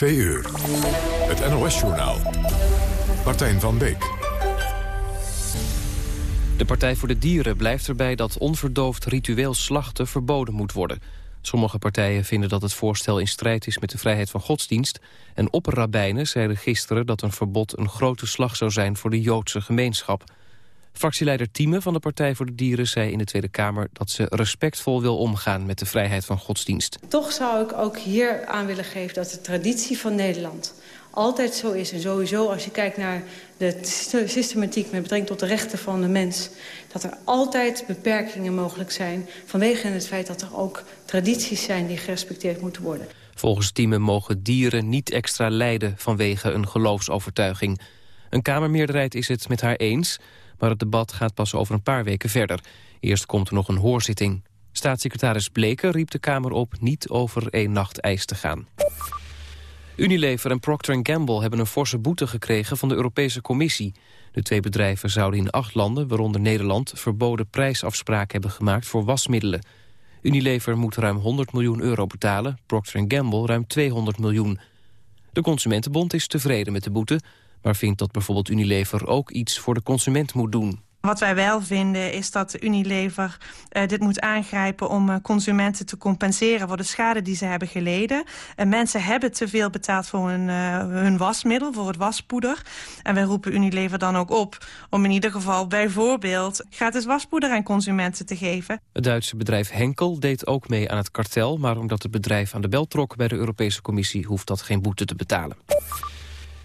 2 uur. Het NOS-journaal. Martijn van Beek. De Partij voor de Dieren blijft erbij dat onverdoofd ritueel slachten verboden moet worden. Sommige partijen vinden dat het voorstel in strijd is met de vrijheid van godsdienst... en opperrabijnen zeiden gisteren dat een verbod een grote slag zou zijn voor de Joodse gemeenschap. Fractieleider Thieme van de Partij voor de Dieren zei in de Tweede Kamer... dat ze respectvol wil omgaan met de vrijheid van godsdienst. Toch zou ik ook hier aan willen geven dat de traditie van Nederland altijd zo is. En sowieso als je kijkt naar de systematiek met betrekking tot de rechten van de mens... dat er altijd beperkingen mogelijk zijn... vanwege het feit dat er ook tradities zijn die gerespecteerd moeten worden. Volgens Thieme mogen dieren niet extra lijden vanwege een geloofsovertuiging. Een Kamermeerderheid is het met haar eens... maar het debat gaat pas over een paar weken verder. Eerst komt er nog een hoorzitting. Staatssecretaris Bleker riep de Kamer op niet over één nacht ijs te gaan. Unilever en Procter Gamble hebben een forse boete gekregen van de Europese Commissie. De twee bedrijven zouden in acht landen, waaronder Nederland, verboden prijsafspraken hebben gemaakt voor wasmiddelen. Unilever moet ruim 100 miljoen euro betalen, Procter Gamble ruim 200 miljoen. De Consumentenbond is tevreden met de boete, maar vindt dat bijvoorbeeld Unilever ook iets voor de consument moet doen. Wat wij wel vinden is dat Unilever uh, dit moet aangrijpen... om uh, consumenten te compenseren voor de schade die ze hebben geleden. En mensen hebben te veel betaald voor hun, hun wasmiddel, voor het waspoeder. En wij roepen Unilever dan ook op om in ieder geval bijvoorbeeld... gratis waspoeder aan consumenten te geven. Het Duitse bedrijf Henkel deed ook mee aan het kartel... maar omdat het bedrijf aan de bel trok bij de Europese Commissie... hoeft dat geen boete te betalen.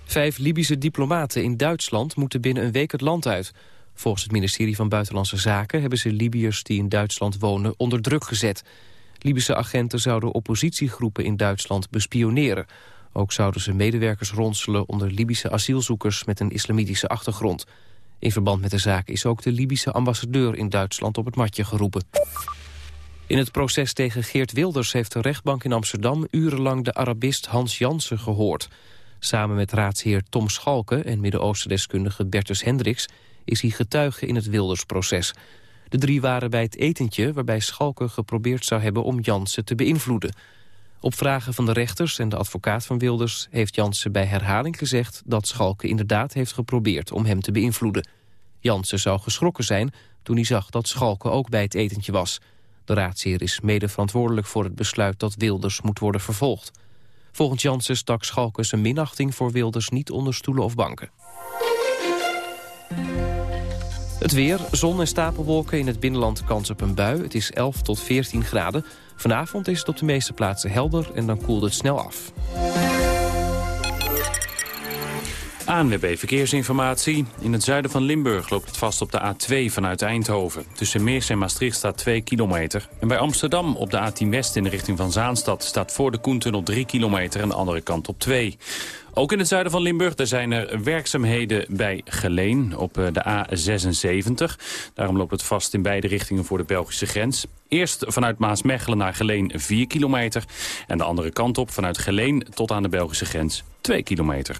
Vijf Libische diplomaten in Duitsland moeten binnen een week het land uit... Volgens het ministerie van Buitenlandse Zaken hebben ze Libiërs die in Duitsland wonen onder druk gezet. Libische agenten zouden oppositiegroepen in Duitsland bespioneren. Ook zouden ze medewerkers ronselen onder Libische asielzoekers met een islamitische achtergrond. In verband met de zaak is ook de Libische ambassadeur in Duitsland op het matje geroepen. In het proces tegen Geert Wilders heeft de rechtbank in Amsterdam urenlang de Arabist Hans Jansen gehoord. Samen met raadsheer Tom Schalke en Midden-Oosten-deskundige Bertus Hendricks is hij getuige in het Wildersproces. De drie waren bij het etentje waarbij Schalke geprobeerd zou hebben om Jansen te beïnvloeden. Op vragen van de rechters en de advocaat van Wilders heeft Jansen bij herhaling gezegd dat Schalke inderdaad heeft geprobeerd om hem te beïnvloeden. Jansen zou geschrokken zijn toen hij zag dat Schalke ook bij het etentje was. De raadsheer is mede verantwoordelijk voor het besluit dat Wilders moet worden vervolgd. Volgens Jansen stak Schalke zijn minachting voor Wilders niet onder stoelen of banken. Het weer, zon en stapelwolken in het binnenland kans op een bui. Het is 11 tot 14 graden. Vanavond is het op de meeste plaatsen helder en dan koelt het snel af. ANWB Verkeersinformatie. In het zuiden van Limburg loopt het vast op de A2 vanuit Eindhoven. Tussen Meers en Maastricht staat 2 kilometer. En bij Amsterdam op de A10 West in de richting van Zaanstad... staat voor de Koentunnel 3 kilometer en de andere kant op 2. Ook in het zuiden van Limburg daar zijn er werkzaamheden bij Geleen op eh, de A76. Daarom loopt het vast in beide richtingen voor de Belgische grens. Eerst vanuit Maasmechelen naar Geleen 4 kilometer. En de andere kant op vanuit Geleen tot aan de Belgische grens 2 kilometer.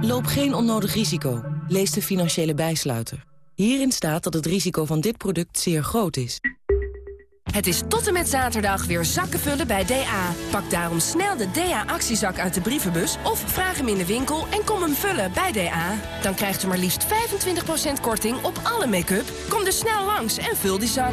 Loop geen onnodig risico. Lees de financiële bijsluiter. Hierin staat dat het risico van dit product zeer groot is. Het is tot en met zaterdag weer zakken vullen bij DA. Pak daarom snel de DA-actiezak uit de brievenbus... of vraag hem in de winkel en kom hem vullen bij DA. Dan krijgt u maar liefst 25% korting op alle make-up. Kom dus snel langs en vul die zak.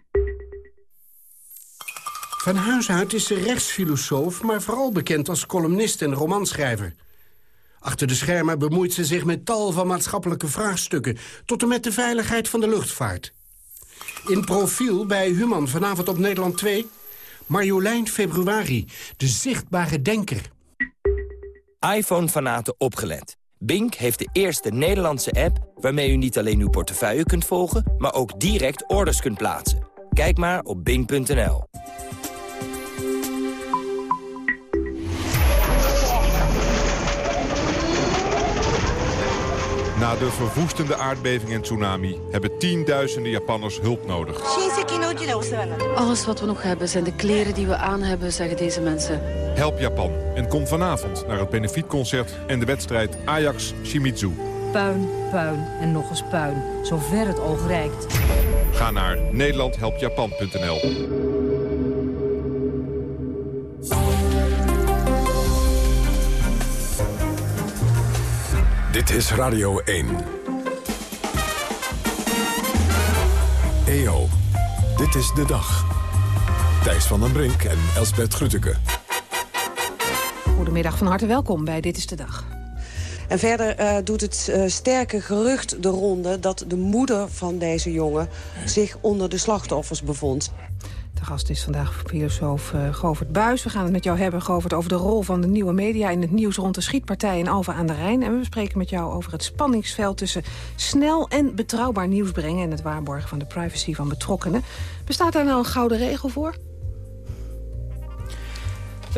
Van huis uit is ze rechtsfilosoof, maar vooral bekend als columnist en romanschrijver. Achter de schermen bemoeit ze zich met tal van maatschappelijke vraagstukken... tot en met de veiligheid van de luchtvaart. In profiel bij Human vanavond op Nederland 2... Marjolein Februari, de zichtbare denker. iPhone-fanaten opgelet. Bink heeft de eerste Nederlandse app waarmee u niet alleen uw portefeuille kunt volgen... maar ook direct orders kunt plaatsen. Kijk maar op bink.nl. Na de verwoestende aardbeving en tsunami hebben tienduizenden Japanners hulp nodig. Alles wat we nog hebben zijn de kleren die we aan hebben, zeggen deze mensen. Help Japan en kom vanavond naar het benefietconcert en de wedstrijd Ajax-Shimizu. Puin, puin en nog eens puin, zover het oog reikt. Ga naar nederlandhelpjapan.nl. Dit is Radio 1. EO, dit is de dag. Thijs van den Brink en Elsbert Grütke. Goedemiddag, van harte welkom bij Dit is de Dag. En verder uh, doet het uh, sterke gerucht de ronde... dat de moeder van deze jongen zich onder de slachtoffers bevond. De gast is vandaag filosoof uh, Govert Buis. We gaan het met jou hebben, Govert, over de rol van de nieuwe media... in het nieuws rond de schietpartij in Alphen aan de Rijn. En we spreken met jou over het spanningsveld tussen snel en betrouwbaar nieuws brengen... en het waarborgen van de privacy van betrokkenen. Bestaat daar nou een gouden regel voor?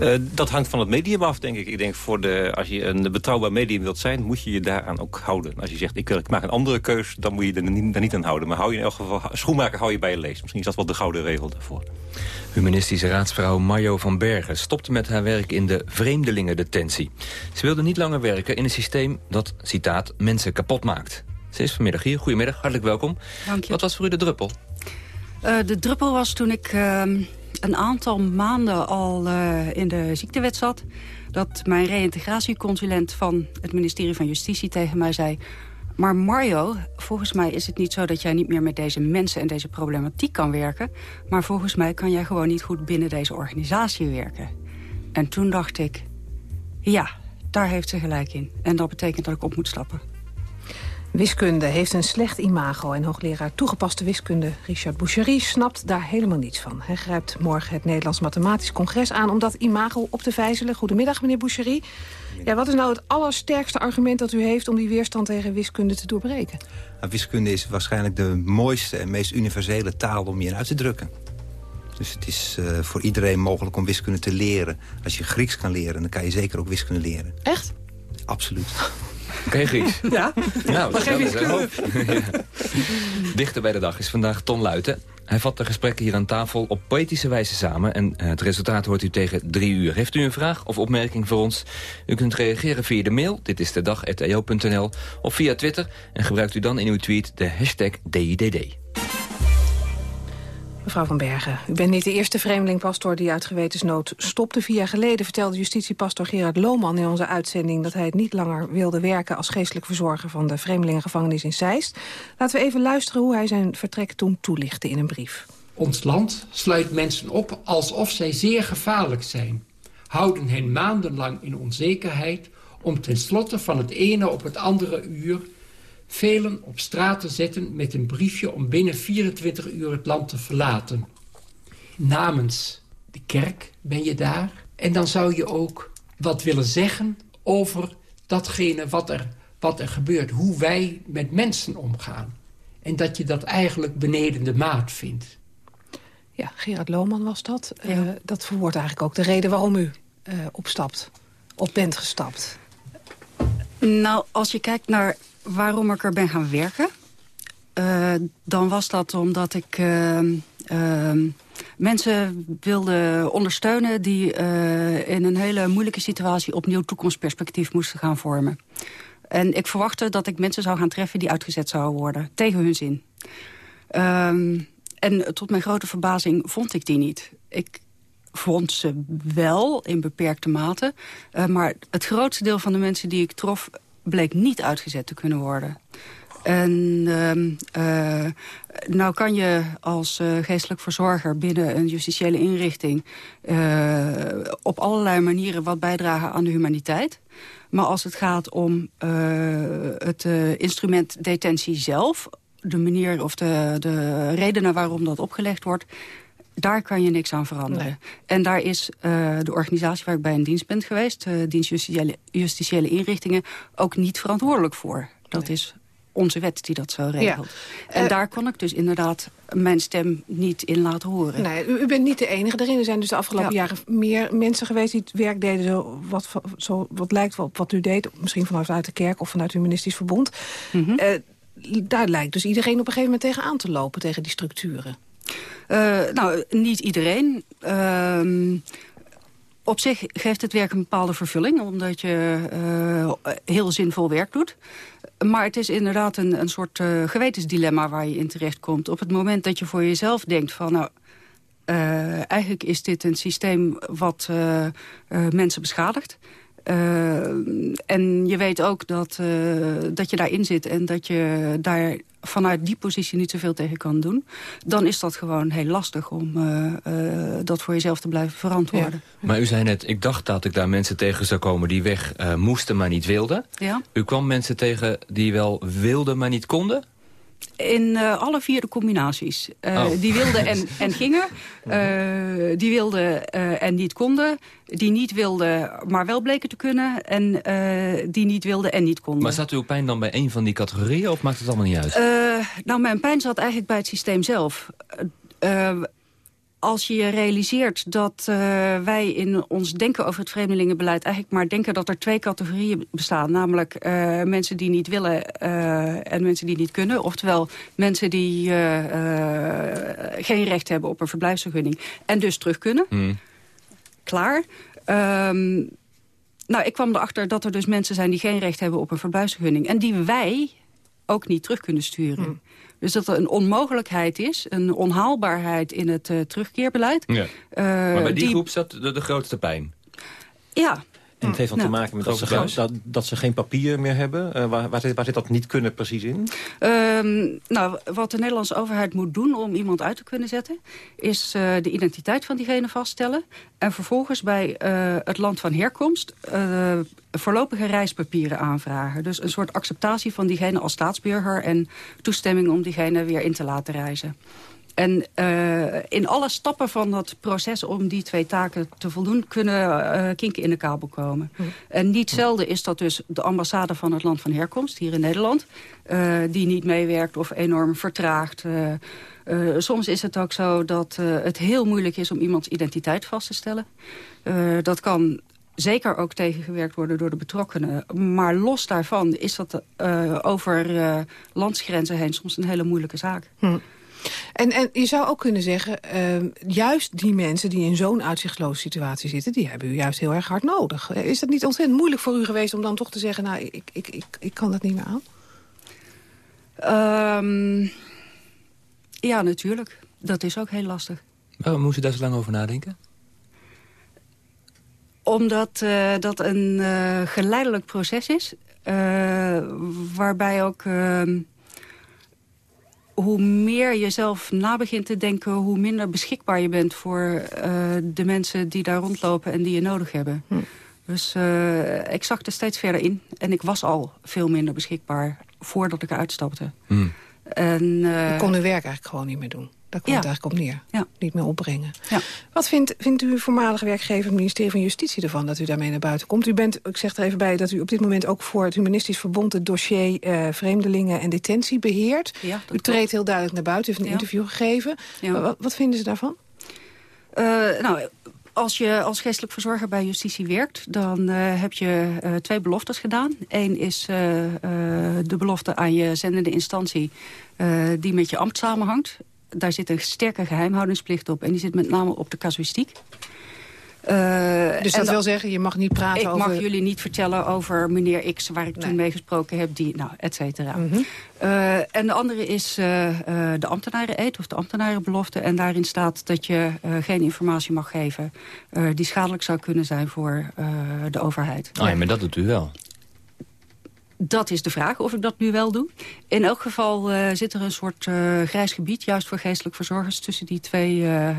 Uh, dat hangt van het medium af, denk ik. Ik denk, voor de, als je een betrouwbaar medium wilt zijn... moet je je daaraan ook houden. Als je zegt, ik, ik maak een andere keus... dan moet je er niet, daar niet aan houden. Maar hou je in elk geval, schoenmaker hou je bij je lees. Misschien is dat wel de gouden regel daarvoor. Humanistische raadsvrouw Mario van Bergen stopte met haar werk in de vreemdelingendetentie. Ze wilde niet langer werken in een systeem dat, citaat, mensen kapot maakt. Ze is vanmiddag hier. Goedemiddag, hartelijk welkom. Dank je. Wat was voor u de druppel? Uh, de druppel was toen ik... Uh een aantal maanden al uh, in de ziektewet zat... dat mijn reïntegratieconsulent van het ministerie van Justitie tegen mij zei... maar Mario, volgens mij is het niet zo dat jij niet meer met deze mensen... en deze problematiek kan werken... maar volgens mij kan jij gewoon niet goed binnen deze organisatie werken. En toen dacht ik, ja, daar heeft ze gelijk in. En dat betekent dat ik op moet stappen. Wiskunde heeft een slecht imago en hoogleraar toegepaste wiskunde Richard Boucherie snapt daar helemaal niets van. Hij grijpt morgen het Nederlands Mathematisch Congres aan om dat imago op te vijzelen. Goedemiddag meneer Boucherie. Ja, wat is nou het allersterkste argument dat u heeft om die weerstand tegen wiskunde te doorbreken? Nou, wiskunde is waarschijnlijk de mooiste en meest universele taal om je uit te drukken. Dus het is uh, voor iedereen mogelijk om wiskunde te leren. Als je Grieks kan leren, dan kan je zeker ook wiskunde leren. Echt? Absoluut. Je Grieks? Ja. Nou, maar geen wiskunde. Dichter bij de dag is vandaag Ton Luiten. Hij vat de gesprekken hier aan tafel op poëtische wijze samen... en het resultaat hoort u tegen drie uur. Heeft u een vraag of opmerking voor ons? U kunt reageren via de mail, dit is de dag.eo.nl... of via Twitter en gebruikt u dan in uw tweet de hashtag DIDD. Mevrouw van Bergen, u bent niet de eerste vreemdelingpastor die uit gewetensnood stopte. Vier jaar geleden vertelde justitiepastor Gerard Lohman in onze uitzending... dat hij het niet langer wilde werken als geestelijk verzorger van de vreemdelingengevangenis in Zeist. Laten we even luisteren hoe hij zijn vertrek toen toelichtte in een brief. Ons land sluit mensen op alsof zij zeer gevaarlijk zijn. Houden hen maandenlang in onzekerheid om tenslotte van het ene op het andere uur velen op straat te zetten met een briefje om binnen 24 uur het land te verlaten. Namens de kerk ben je daar. En dan zou je ook wat willen zeggen over datgene wat er, wat er gebeurt. Hoe wij met mensen omgaan. En dat je dat eigenlijk beneden de maat vindt. Ja, Gerard Lohman was dat. Ja. Uh, dat verwoordt eigenlijk ook de reden waarom u uh, opstapt. Op bent gestapt. Nou, als je kijkt naar waarom ik er ben gaan werken... Uh, dan was dat omdat ik uh, uh, mensen wilde ondersteunen... die in een hele moeilijke situatie opnieuw toekomstperspectief moesten gaan vormen. En ik verwachtte dat ik mensen zou gaan treffen die uitgezet zouden worden. Tegen hun zin. Ehm, en tot mijn grote verbazing vond ik die niet. Ik vond ze wel in beperkte mate. maar het grootste deel van de mensen die ik trof bleek niet uitgezet te kunnen worden. En uh, nou kan je als uh, geestelijk verzorger binnen een justitiële inrichting... Uh, op allerlei manieren wat bijdragen aan de humaniteit. Maar als het gaat om het instrument detentie zelf... de manier of de, de redenen waarom dat opgelegd wordt daar kan je niks aan veranderen. En daar is uh, de organisatie waar ik bij een dienst ben geweest... Uh, dienst justitiële, justitiële, inrichtingen, ook niet verantwoordelijk voor. Dat is onze wet die dat zo regelt. Ja. En uh, daar kon ik dus inderdaad mijn stem niet in laten horen. Nee, u, u bent niet de enige erin. Er zijn dus de afgelopen ja. jaren meer mensen geweest... die het werk deden zo wat, zo, wat lijkt op wat u deed. Misschien vanuit de kerk of vanuit uw ministerisch verbond. Mm -hmm. daar lijkt dus iedereen op een gegeven moment tegen aan te lopen... tegen die structuren. Uh, nou, niet iedereen. Uh, op zich geeft het werk een bepaalde vervulling... omdat je uh, heel zinvol werk doet. Maar het is inderdaad een, een soort uh, gewetensdilemma waar je in terecht komt. Op het moment dat je voor jezelf denkt van... nou, eigenlijk is dit een systeem wat mensen beschadigt... Uh, en je weet ook dat, dat je daarin zit en dat je daar vanuit die positie niet zoveel tegen kan doen... dan is dat gewoon heel lastig om uh, dat voor jezelf te blijven verantwoorden. Ja. Maar u zei net, ik dacht dat ik daar mensen tegen zou komen die weg moesten, maar niet wilden. Ja. U kwam mensen tegen die wel wilden, maar niet konden? In uh, alle vier de combinaties. Uh, oh. Die wilden en, en gingen. Uh, die wilden en niet konden. Die niet wilden, maar wel bleken te kunnen. En die niet wilden en niet konden. Maar zat uw pijn dan bij een van die categorieën? Of maakt het allemaal niet uit? nou, mijn pijn zat eigenlijk bij het systeem zelf als je realiseert dat uh, wij in ons denken over het vreemdelingenbeleid... eigenlijk maar denken dat er twee categorieën bestaan. Namelijk uh, mensen die niet willen uh, en mensen die niet kunnen. Oftewel mensen die geen recht hebben op een verblijfsvergunning... en dus terug kunnen. Mm. Klaar. Um, nou, ik kwam erachter dat er dus mensen zijn die geen recht hebben op een verblijfsvergunning. En die wij ook niet terug kunnen sturen. Mm. Dus dat er een onmogelijkheid is, een onhaalbaarheid in het uh, terugkeerbeleid. Ja. Uh, maar bij die, die, groep zat de, de grootste pijn? Ja, en het heeft dan nou, te maken met dat ze, dat, dat ze, geen papier meer hebben. Uh, waar, waar, zit, waar, zit, dat niet kunnen precies in? Um, nou, wat de Nederlandse overheid moet doen om iemand uit te kunnen zetten... is uh, de identiteit van diegene vaststellen. En vervolgens bij uh, het land van herkomst voorlopige reispapieren aanvragen. Dus een soort acceptatie van diegene als staatsburger... en toestemming om diegene weer in te laten reizen. En uh, in alle stappen van dat proces om die twee taken te voldoen... kunnen uh, kinken in de kabel komen. Hm. En niet zelden is dat dus de ambassade van het land van herkomst, hier in Nederland... Uh, die niet meewerkt of enorm vertraagt. soms is het ook zo dat het heel moeilijk is om iemands identiteit vast te stellen. dat kan zeker ook tegengewerkt worden door de betrokkenen. Maar los daarvan is dat over landsgrenzen heen soms een hele moeilijke zaak. Hm. En, en je zou ook kunnen zeggen, uh, juist die mensen die in zo'n uitzichtloze situatie zitten... die hebben u juist heel erg hard nodig. Is dat niet ontzettend moeilijk voor u geweest om dan toch te zeggen... nou, ik, ik, ik, ik kan dat niet meer aan? Um, ja, natuurlijk. Dat is ook heel lastig. Waarom moest u daar zo lang over nadenken? Omdat uh, dat een uh, geleidelijk proces is. Uh, waarbij ook ehm, hoe meer je zelf na begint te denken... hoe minder beschikbaar je bent voor uh, de mensen die daar rondlopen... en die je nodig hebben. Hm. Dus uh, ik zag er steeds verder in. En ik was al veel minder beschikbaar voordat ik uitstapte. Hm. En, uh, je kon uw werk eigenlijk gewoon niet meer doen. Daar komt het eigenlijk op neer. Niet meer opbrengen. Ja. Wat vindt, vindt uw voormalige werkgever, het ministerie van Justitie, ervan dat u daarmee naar buiten komt? U bent, ik zeg er even bij, dat u op dit moment ook voor het Humanistisch Verbond het dossier uh, vreemdelingen en detentie beheert. U treedt heel duidelijk naar buiten, u heeft een interview gegeven. Wat, wat, vinden ze daarvan? Uh, nou, als je als geestelijk verzorger bij justitie werkt... dan uh, heb je uh, twee beloftes gedaan. Eén is uh, de belofte aan je zendende instantie... die met je ambt samenhangt daar zit een sterke geheimhoudingsplicht op. En die zit met name op de casuïstiek. Uh, dus dat wil zeggen, je mag niet praten ik over... Ik mag jullie niet vertellen over meneer X, waar ik nee. toen mee gesproken heb, die, nou, et cetera. Mm -hmm. uh, en de andere is uh, de ambtenaren-eed, of de ambtenarenbelofte. En daarin staat dat je geen informatie mag geven die schadelijk zou kunnen zijn voor de overheid. Oh ja, maar dat doet u wel. Dat is de vraag of ik dat nu wel doe. In elk geval uh, zit er een soort uh, grijs gebied... juist voor geestelijk verzorgers tussen die twee uh,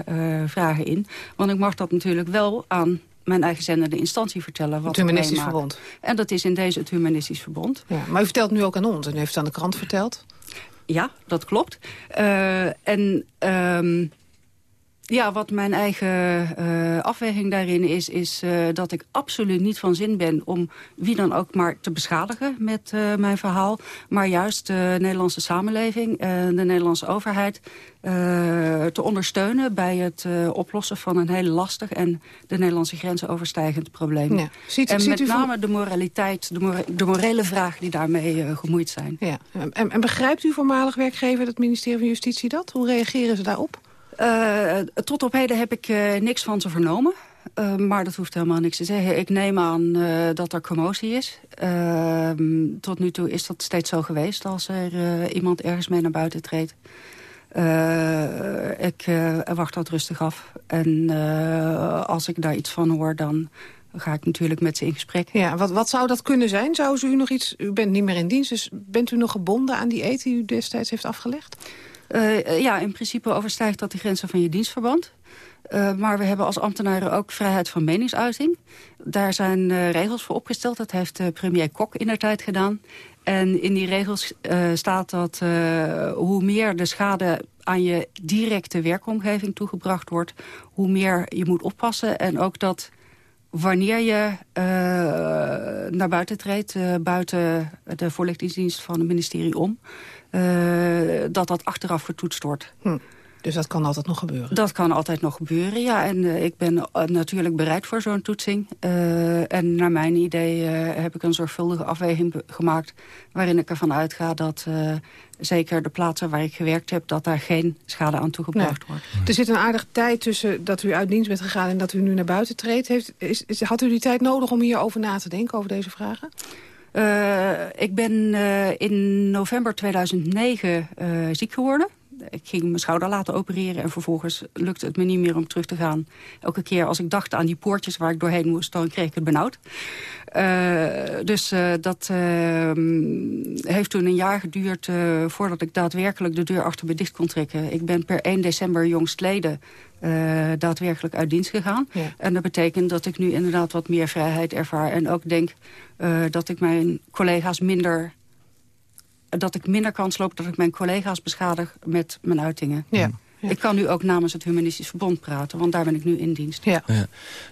vragen in. Want ik mag dat natuurlijk wel aan mijn eigen zendende instantie vertellen. Wat het Humanistisch Verbond. En dat is in deze het Humanistisch Verbond. Ja, maar u vertelt nu ook aan ons en u heeft het aan de krant verteld. Ja, dat klopt. en... Um, ja, wat mijn eigen uh, afweging daarin is... is uh, dat ik absoluut niet van zin ben om wie dan ook maar te beschadigen met uh, mijn verhaal. Maar juist de Nederlandse samenleving en de Nederlandse overheid... te ondersteunen bij het oplossen van een heel lastig... en de Nederlandse grenzen overstijgend probleem. Ja. Ziet, en met name de moraliteit, de, more de, morele vragen die daarmee gemoeid zijn. Ja. En, en begrijpt uw voormalig werkgever, het ministerie van Justitie, dat? Hoe reageren ze daarop? Uh, tot op heden heb ik uh, niks van ze vernomen. Uh, maar dat hoeft helemaal niks te zeggen. Ik neem aan dat er commotie is. Ehm, tot nu toe is dat steeds zo geweest als er iemand ergens mee naar buiten treedt. ik wacht dat rustig af. En als ik daar iets van hoor, dan ga ik natuurlijk met ze in gesprek. Ja, wat, wat zou dat kunnen zijn? Zou ze u nog iets... U bent niet meer in dienst, dus bent u nog gebonden aan die eet die u destijds heeft afgelegd? Uh, ja, in principe overstijgt dat de grenzen van je dienstverband. Uh, maar we hebben als ambtenaren ook vrijheid van meningsuiting. Daar zijn regels voor opgesteld. Dat heeft premier Kok in der tijd gedaan. En in die regels staat dat hoe meer de schade aan je directe werkomgeving toegebracht wordt... hoe meer je moet oppassen. En ook dat wanneer je naar buiten treedt... buiten de voorlichtingsdienst van het ministerie om... Eh, dat dat achteraf getoetst wordt. Hm. Dus dat kan altijd nog gebeuren? Dat kan altijd nog gebeuren, ja. En uh, ik ben uh, natuurlijk bereid voor zo'n toetsing. Uh, en naar mijn idee heb ik een zorgvuldige afweging gemaakt... waarin ik ervan uitga dat zeker de plaatsen waar ik gewerkt heb... dat daar geen schade aan toegebracht wordt. Er zit een aardige tijd tussen dat u uit dienst bent gegaan... en dat u nu naar buiten treedt. Heeft, is, is, had u die tijd nodig om hierover na te denken, over deze vragen? Uh, ik ben uh, in november 2009 uh, ziek geworden. Ik ging mijn schouder laten opereren en vervolgens lukte het me niet meer om terug te gaan. Elke keer als ik dacht aan die poortjes waar ik doorheen moest, dan kreeg ik het benauwd. dus dat heeft toen een jaar geduurd voordat ik daadwerkelijk de deur achter me dicht kon trekken. Ik ben per 1 december jongstleden daadwerkelijk uit dienst gegaan. En dat betekent dat ik nu inderdaad wat meer vrijheid ervaar. En ook denk dat ik mijn collega's minder dat ik minder kans loop dat ik mijn collega's beschadig met mijn uitingen. Ja. Ik kan nu ook namens het Humanistisch Verbond praten, want daar ben ik nu in dienst. Ja. ja.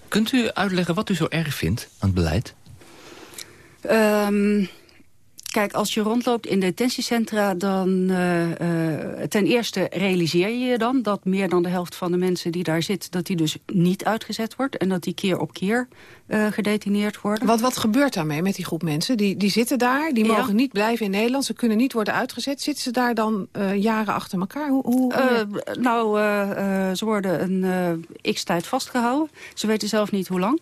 Kunt u uitleggen wat u zo erg vindt aan het beleid? Um, Kijk, als je rondloopt in detentiecentra, dan uh, uh, ten eerste realiseer je je dan dat meer dan de helft van de mensen die daar zit, dat die dus niet uitgezet wordt en dat die keer op keer uh, gedetineerd worden. Wat, wat gebeurt daarmee met die groep mensen? Die, die zitten daar, die mogen niet blijven in Nederland, ze kunnen niet worden uitgezet. Zitten ze daar dan jaren achter elkaar? Hoe, hoe, nou, ze worden een x-tijd vastgehouden. Ze weten zelf niet hoe lang.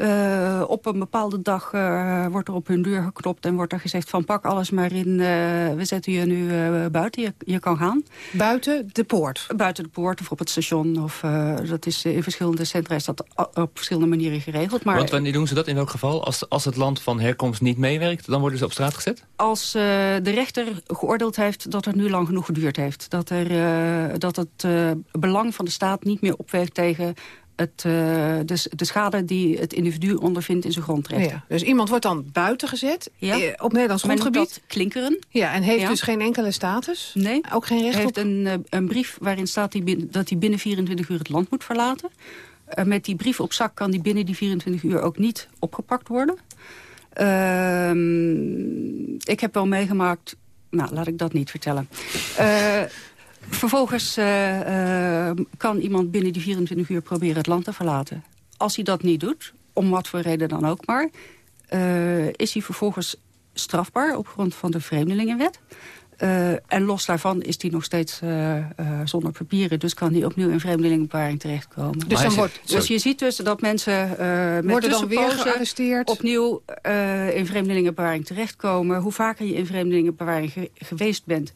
Uh, op een bepaalde dag uh, wordt er op hun deur geklopt en wordt er gezegd van pak alles maar in. Uh, we zetten je nu buiten, je, je, kan gaan. Buiten de poort? Buiten de poort of op het station. Of, dat is, in verschillende centra is dat op verschillende manieren geregeld. Maar, Want wanneer doen ze dat in welk geval? Als, als het land van herkomst niet meewerkt, dan worden ze op straat gezet? Als de rechter geoordeeld heeft dat het nu lang genoeg geduurd heeft. Dat, er, dat het belang van de staat niet meer opweegt tegen het, uh, de, de, schade die het individu ondervindt in zijn grondrechten. Ja, dus iemand wordt dan buiten gezet ja. Eh, op Nederlands grondgebied. klinkeren. Ja, en heeft dus geen enkele status? Nee. Ook geen recht heeft op? Een, uh, een brief waarin staat die dat hij binnen 24 uur het land moet verlaten. Uh, met die brief op zak kan die binnen die 24 uur ook niet opgepakt worden. Ehm, ik heb wel meegemaakt... Nou, laat ik dat niet vertellen. Vervolgens uh, uh, kan iemand binnen die 24 uur proberen het land te verlaten. Als hij dat niet doet, om wat voor reden dan ook maar... Uh, is hij vervolgens strafbaar op grond van de Vreemdelingenwet. en los daarvan is hij nog steeds zonder papieren. Dus kan hij opnieuw in vreemdelingenbewaring terechtkomen. Dus, dan wordt, dus je ziet dus dat mensen met worden dan weer gearresteerd? opnieuw in vreemdelingenbewaring terechtkomen. Hoe vaker je in vreemdelingenbewaring ge geweest bent...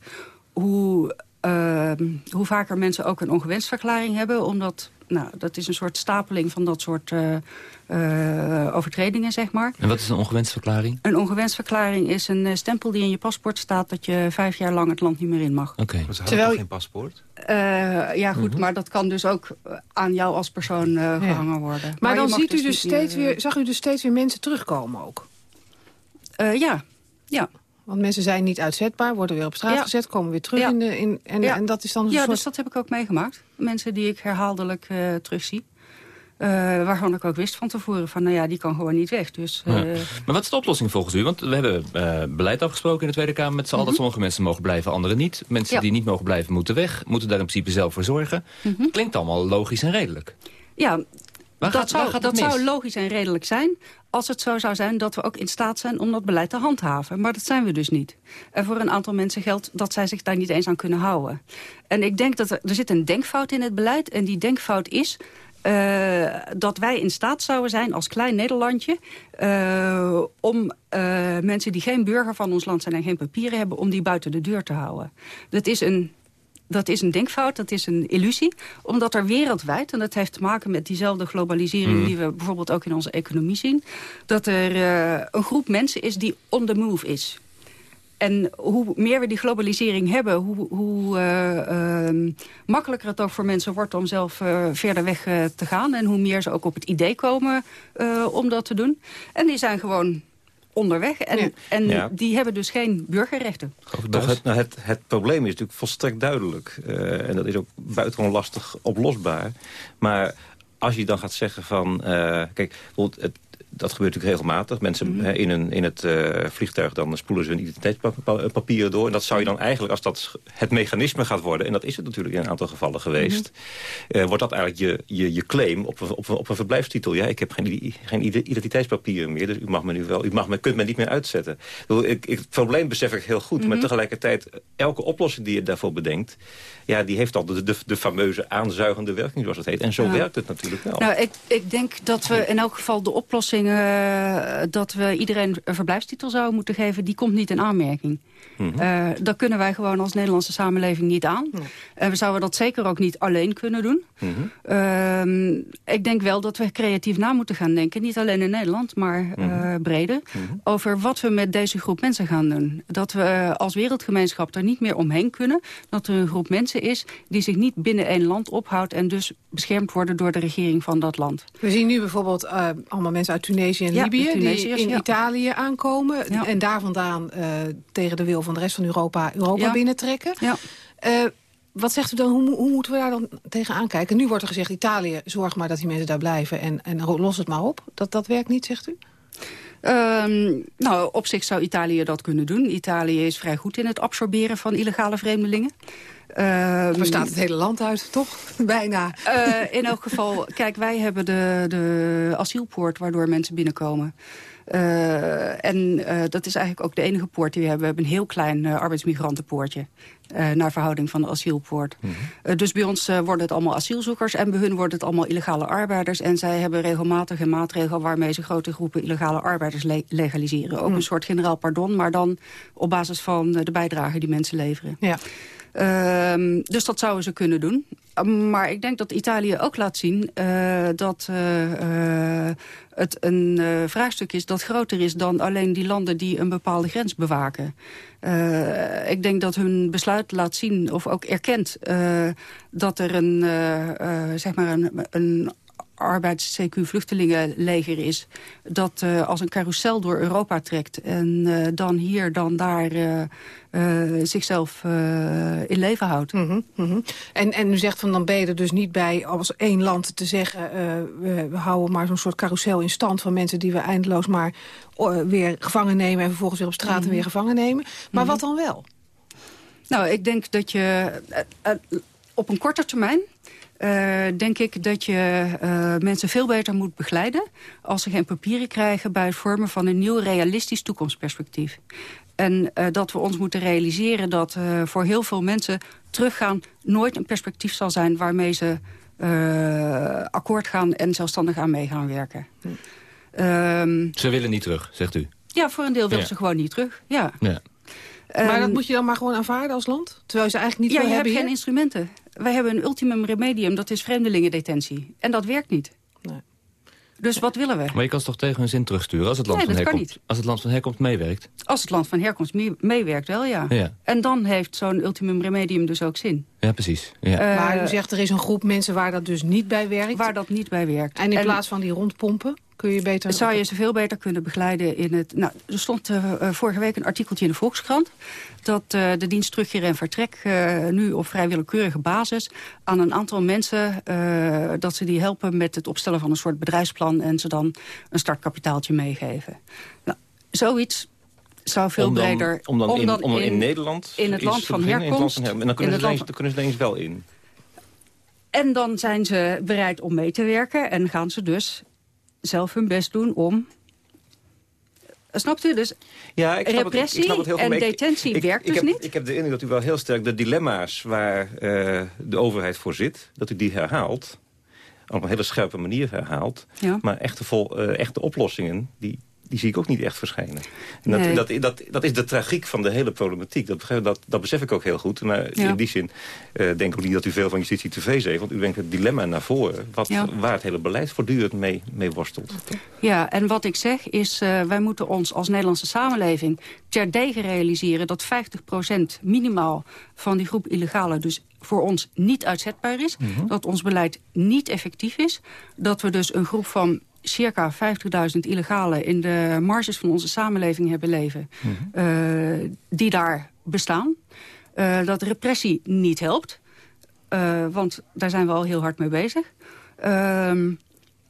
hoe uh, hoe vaker mensen ook een ongewenstverklaring hebben... omdat Nou, dat is een soort stapeling van dat soort overtredingen, zeg maar. En wat is een ongewenst verklaring? Een ongewenst verklaring is een stempel die in je paspoort staat... dat je vijf jaar lang het land niet meer in mag. Oké. Maar ze Terwijl... geen paspoort? ja, goed, mhm. maar dat kan dus ook aan jou als persoon gehangen worden. Maar, maar dan ziet u dus, dus steeds weer, zag u dus steeds weer mensen terugkomen ook? ja, ja. Want mensen zijn niet uitzetbaar, worden weer op straat gezet... komen weer terug in de... In, en, en dat is dan een ja, soort... dus dat heb ik ook meegemaakt. Mensen die ik herhaaldelijk uh, terugzie. Uh, waarvan ik ook wist van tevoren van, nou ja, die kan gewoon niet weg. Dus, uh... Maar wat is de oplossing volgens u? Want we hebben uh, beleid afgesproken in de Tweede Kamer met z'n allen... dat mhm. sommige mensen mogen blijven, anderen niet. Mensen die niet mogen blijven moeten weg, moeten daar in principe zelf voor zorgen. Mm Klinkt allemaal logisch en redelijk. Ja, dat, zou, dat zou logisch en redelijk zijn als het zo zou zijn dat we ook in staat zijn om dat beleid te handhaven. Maar dat zijn we dus niet. En voor een aantal mensen geldt dat zij zich daar niet eens aan kunnen houden. En ik denk dat er, er zit een denkfout in het beleid. En die denkfout is uh, dat wij in staat zouden zijn als klein Nederlandje... Uh, om uh, mensen die geen burger van ons land zijn en geen papieren hebben... om die buiten de deur te houden. Dat is een dat is een denkfout, dat is een illusie. Omdat er wereldwijd, en dat heeft te maken met diezelfde globalisering... Mm. die we bijvoorbeeld ook in onze economie zien... dat er uh, een groep mensen is die on the move is. En hoe meer we die globalisering hebben, hoe, hoe uh, uh, makkelijker het ook voor mensen wordt om zelf uh, verder weg te gaan. En hoe meer ze ook op het idee komen om dat te doen. En die zijn gewoon onderweg. En, en die hebben dus geen burgerrechten. het, nou, het, het, probleem is natuurlijk volstrekt duidelijk. Uh, en dat is ook buitengewoon lastig oplosbaar. Maar als je dan gaat zeggen van... Uh, kijk, het, dat gebeurt natuurlijk regelmatig. Mensen mhm. in, een, in het uh, vliegtuig dan spoelen ze hun identiteitspapieren door. En dat zou je dan eigenlijk, als dat het mechanisme gaat worden... en dat is het natuurlijk in een aantal gevallen geweest... Mm wordt dat eigenlijk je, je, je claim op, op, op een verblijfstitel. Ja, ik heb geen, geen identiteitspapieren meer, dus u, mag me nu wel, u mag me, kunt me niet meer uitzetten. Ik, ik, het probleem besef ik heel goed, maar mhm. tegelijkertijd... elke oplossing die je daarvoor bedenkt... ja, die heeft al de, de, de fameuze aanzuigende werking, zoals het heet. En zo werkt het natuurlijk wel. Nou, ik, ik denk dat we in elk geval de oplossing uh, dat we iedereen een verblijfstitel zouden moeten geven... die komt niet in aanmerking. Mm dat kunnen wij gewoon als Nederlandse samenleving niet aan. En we zouden dat zeker ook niet alleen kunnen doen. Mhm. Ehm, ik denk wel dat we creatief na moeten gaan denken. Niet alleen in Nederland, maar uh, breder. Mhm. Over wat we met deze groep mensen gaan doen. Dat we als wereldgemeenschap er niet meer omheen kunnen. Dat er een groep mensen is die zich niet binnen één land ophoudt... en dus beschermd worden door de regering van dat land. We zien nu bijvoorbeeld allemaal mensen uit Tunesië en Libië... die in Italië aankomen en daar vandaan tegen de wil van de rest van Europa, Europa binnentrekken. Ja. Uh, wat zegt u dan, hoe, hoe, moeten we daar dan tegenaan kijken? Nu wordt er gezegd, Italië, zorg maar dat die mensen daar blijven en, en los het maar op. Dat, dat werkt niet, zegt u? Um, nou, op zich zou Italië dat kunnen doen. Italië is vrij goed in het absorberen van illegale vreemdelingen. Um, Bestaat het hele land uit, toch? Bijna. Uh, in elk geval, kijk, wij hebben de, de asielpoort waardoor mensen binnenkomen. Uh, en uh, dat is eigenlijk ook de enige poort die we hebben. We hebben een heel klein uh, arbeidsmigrantenpoortje. naar verhouding van de asielpoort. Mm dus bij ons worden het allemaal asielzoekers. En bij hun worden het allemaal illegale arbeiders. En zij hebben regelmatig een maatregel waarmee ze grote groepen illegale arbeiders le legaliseren. Ook mhm. een soort generaal pardon, maar dan op basis van de bijdrage die mensen leveren. Ja. Ehm, dus dat zouden ze kunnen doen. Maar ik denk dat Italië ook laat zien uh, dat uh, het een vraagstuk is dat groter is dan alleen die landen die een bepaalde grens bewaken. Ik denk dat hun besluit laat zien of ook erkent dat er een, zeg maar een, een arbeids-CQ-vluchtelingenleger is... dat uh, als een carousel door Europa trekt... en uh, dan hier, dan daar uh, zichzelf in leven houdt. Mm -hmm, mm -hmm. En, en u zegt van dan ben je er dus niet bij als één land te zeggen... we, we, houden maar zo'n soort carousel in stand van mensen... die we eindeloos maar weer gevangen nemen... en vervolgens weer op straat mm -hmm. weer gevangen nemen. Maar mhm. wat dan wel? Nou, ik denk dat je op een korte termijn uh, denk ik dat je uh, mensen veel beter moet begeleiden... als ze geen papieren krijgen bij het vormen van een nieuw realistisch toekomstperspectief. En uh, dat we ons moeten realiseren dat voor heel veel mensen teruggaan... nooit een perspectief zal zijn waarmee ze akkoord gaan... en zelfstandig aan mee gaan werken. Um, ze willen niet terug, zegt u? Ja, voor een deel willen ze gewoon niet terug, ja. ja. maar dat ehm, moet je dan maar gewoon aanvaarden als land? Terwijl ze eigenlijk niet ja, veel hebben Ja, je hebt geen instrumenten. Wij hebben een ultimum remedium, dat is vreemdelingendetentie. En dat werkt niet. Nee. Dus wat willen we? Maar je kan ze toch tegen hun zin terugsturen als het land, Nee, van, dat kan herkomst, als het land van herkomst meewerkt? Als het land van herkomst mee- meewerkt wel, ja. Ja. En dan heeft zo'n ultimum remedium dus ook zin. Ja, precies. Ja. Eh, maar u zegt er is een groep mensen waar dat dus niet bij werkt. Waar dat niet bij werkt. En in En- plaats van die rondpompen kun je beter... Zou je ze veel beter kunnen begeleiden in het... Nou, er stond eh, eh, vorige week een artikeltje in de Volkskrant... dat eh, de dienst terugkeer en vertrek eh, nu op vrij willekeurige basis... aan een aantal mensen, eh, dat ze die helpen met het opstellen van een soort bedrijfsplan... en ze dan een startkapitaaltje meegeven. Nou, zoiets zou veel om dan, breder... Om dan, in, om dan in, Nederland in het land van beginnen, in het land herkomst... En dan kunnen, in ze het ineens, dan kunnen ze ineens wel in. En dan zijn ze bereid om mee te werken en gaan ze dus zelf hun best doen om... Snapt u? Dus Ja, ik snap het, ik- ik repressie snap het heel goed, en ik- detentie ik, werkt ik dus heb, niet. Ik heb de indruk dat u wel heel sterk de dilemma's waar eh, de overheid voor zit... dat u die herhaalt, op een hele scherpe manier herhaalt. Ja. Maar echte, vol, eh, echte oplossingen, die, die zie ik ook niet echt verschijnen. En dat, Nee. dat, dat, dat is de tragiek van de hele problematiek. Dat, dat, dat besef ik ook heel goed. Maar Ja. in die zin eh, denk ik ook niet dat u veel van justitie tv zegt. Want u brengt het dilemma naar voren... Wat, Ja. waar het hele beleid voortdurend mee, mee worstelt. Ja, en wat ik zeg is, eh, wij moeten ons als Nederlandse samenleving terdege realiseren dat 50% minimaal van die groep illegalen dus voor ons niet uitzetbaar is. Dat ons beleid niet effectief is. Dat we dus een groep van circa 50.000 illegalen in de marges van onze samenleving hebben leven. eh, die daar bestaan. Eh, dat repressie niet helpt. Eh, want daar zijn we al heel hard mee bezig. Ehm,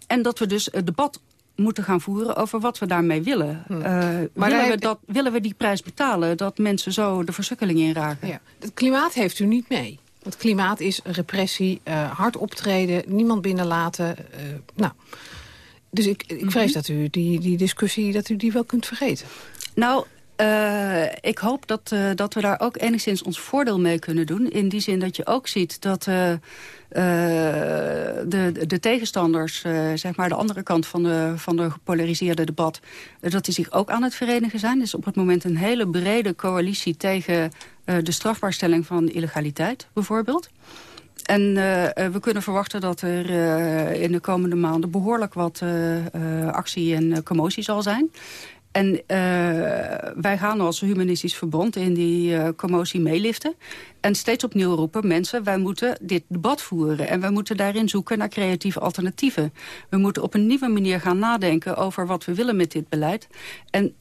en dat we dus het debat moeten gaan voeren over wat we daarmee willen. Eh, daar willen, we heeft- dat, willen we die prijs betalen dat mensen zo de versukkeling inraken? Ja. Het klimaat heeft u niet mee. Het klimaat is repressie, eh, hard optreden, niemand binnenlaten. eh, nou. Dus ik, ik vrees dat u die, die discussie dat u die wel kunt vergeten. Nou, eh, ik hoop dat, eh, dat we daar ook enigszins ons voordeel mee kunnen doen. In die zin dat je ook ziet dat eh, de, de tegenstanders, zeg maar de andere kant van de, van de gepolariseerde debat, dat die zich ook aan het verenigen zijn. Er is op het moment een hele brede coalitie tegen de strafbaarstelling van illegaliteit, bijvoorbeeld. En eh, eh, we kunnen verwachten dat er eh, in de komende maanden behoorlijk wat actie en commotie zal zijn. En wij gaan als humanistisch verbond in die eh, commotie meeliften. En steeds opnieuw roepen mensen, wij moeten dit debat voeren. En wij moeten daarin zoeken naar creatieve alternatieven. We moeten op een nieuwe manier gaan nadenken over wat we willen met dit beleid. En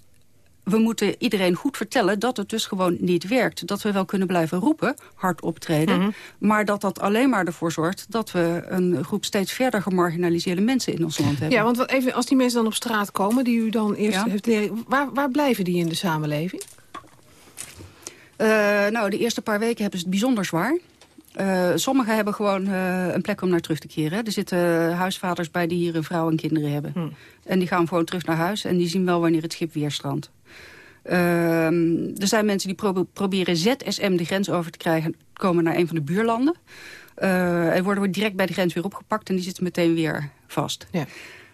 we moeten iedereen goed vertellen dat het dus gewoon niet werkt. Dat we wel kunnen blijven roepen, hard optreden... Mhm. maar dat dat alleen maar ervoor zorgt... dat we een groep steeds verder gemarginaliseerde mensen in ons land hebben. Ja, want even, als die mensen dan op straat komen, die u dan eerst Ja. heeft leren... Waar, waar blijven die in de samenleving? Eh, nou, de eerste paar weken hebben ze het bijzonder zwaar. Eh, sommigen hebben gewoon eh, een plek om naar terug te keren. hè. Er zitten huisvaders bij die hier een vrouw en kinderen hebben. Hm. En die gaan gewoon terug naar huis en die zien wel wanneer het schip weer strandt. Ehm, er zijn mensen die probe- proberen ZSM de grens over te krijgen... komen naar een van de buurlanden. Eh, en worden we direct bij de grens weer opgepakt... en die zitten meteen weer vast. Ja.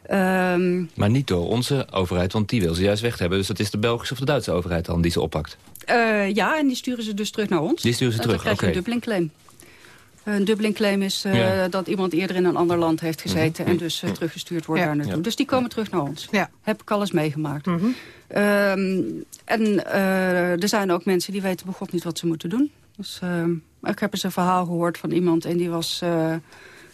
Ehm, Maar niet door onze overheid, want die wil ze juist weg hebben. Dus dat is de Belgische of de Duitse overheid dan die ze oppakt. eh, ja, en die sturen ze dus terug naar ons. Die sturen ze En terug, Dan krijg je oké. een Dublin claim. Een Dublin claim is eh, Ja. dat iemand eerder in een ander land heeft gezeten... Mhm. en dus eh, teruggestuurd wordt Ja. daar naartoe. Ja. Dus die komen terug naar ons. Ja. Heb ik alles meegemaakt. Mhm. Ehm, en eh, er zijn ook mensen die weten begot niet wat ze moeten doen. Dus, ehm, ik heb eens een verhaal gehoord van iemand en die was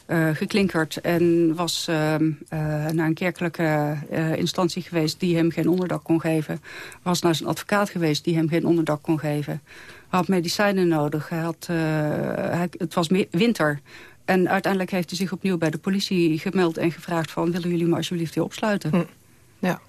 eh, geklinkerd... en was ehm, eh, naar een kerkelijke eh, instantie geweest die hem geen onderdak kon geven. Was naar zijn advocaat geweest die hem geen onderdak kon geven. Hij had medicijnen nodig. Hij had, eh, hij, het was winter. En uiteindelijk heeft hij zich opnieuw bij de politie gemeld en gevraagd van... willen jullie me alsjeblieft hier opsluiten? Hm. Ja.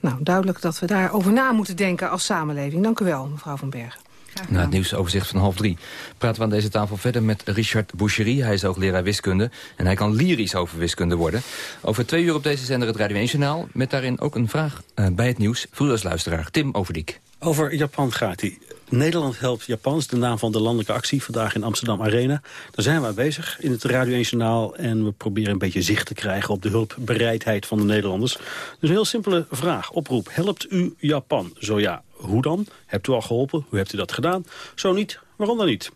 Nou, duidelijk dat we daarover na moeten denken als samenleving. Dank u wel, mevrouw Van Bergen. Na het nieuwsoverzicht van half drie praten we aan deze tafel verder met Richard Boucherie. Hij is hoogleraar wiskunde en hij kan lyrisch over wiskunde worden. Over twee uur op deze zender het Radio 1 Journaal... met daarin ook een vraag eh, bij het nieuws. Vroeger als luisteraar Tim Overdiek. Over Japan gaat hij. Nederland helpt Japan, is de naam van de landelijke actie... vandaag in Amsterdam Arena. Daar zijn we aan bezig in het Radio 1 Journaal... en we proberen een beetje zicht te krijgen op de hulpbereidheid van de Nederlanders. Dus een heel simpele vraag, oproep. Helpt u Japan? Zo ja, hoe dan? Hebt u al geholpen? Hoe hebt u dat gedaan? Zo niet, waarom dan niet?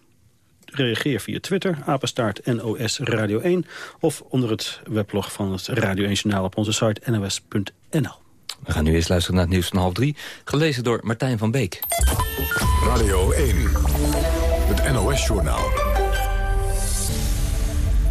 reageer via Twitter, apenstaart NOS Radio 1... of onder het weblog van het Radio 1 Journaal op onze site nos.nl. We gaan nu eerst luisteren naar het nieuws van half drie. Gelezen door Martijn van Beek. Radio 1, het NOS-journaal.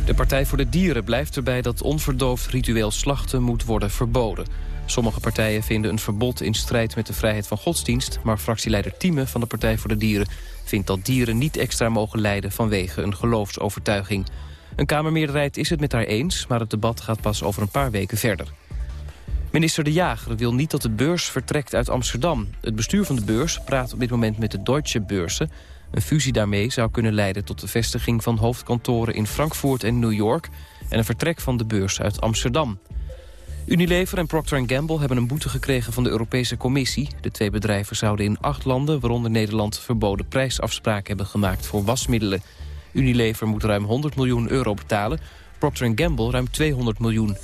De Partij voor de Dieren blijft erbij dat onverdoofd ritueel slachten moet worden verboden. Sommige partijen vinden een verbod in strijd met de vrijheid van godsdienst... maar fractieleider Thieme van de Partij voor de Dieren vindt dat dieren niet extra mogen lijden vanwege een geloofsovertuiging. Een Kamermeerderheid is het met haar eens, maar het debat gaat pas over een paar weken verder. Minister De Jager wil niet dat de beurs vertrekt uit Amsterdam. Het bestuur van de beurs praat op dit moment met de Deutsche Beurzen. Een fusie daarmee zou kunnen leiden tot de vestiging van hoofdkantoren in Frankfurt en New York... en een vertrek van de beurs uit Amsterdam. Unilever en Procter Gamble hebben een boete gekregen van de Europese Commissie. De twee bedrijven zouden in acht landen, waaronder Nederland... verboden prijsafspraken hebben gemaakt voor wasmiddelen. Unilever moet ruim 100 miljoen euro betalen. Procter Gamble ruim 200 miljoen.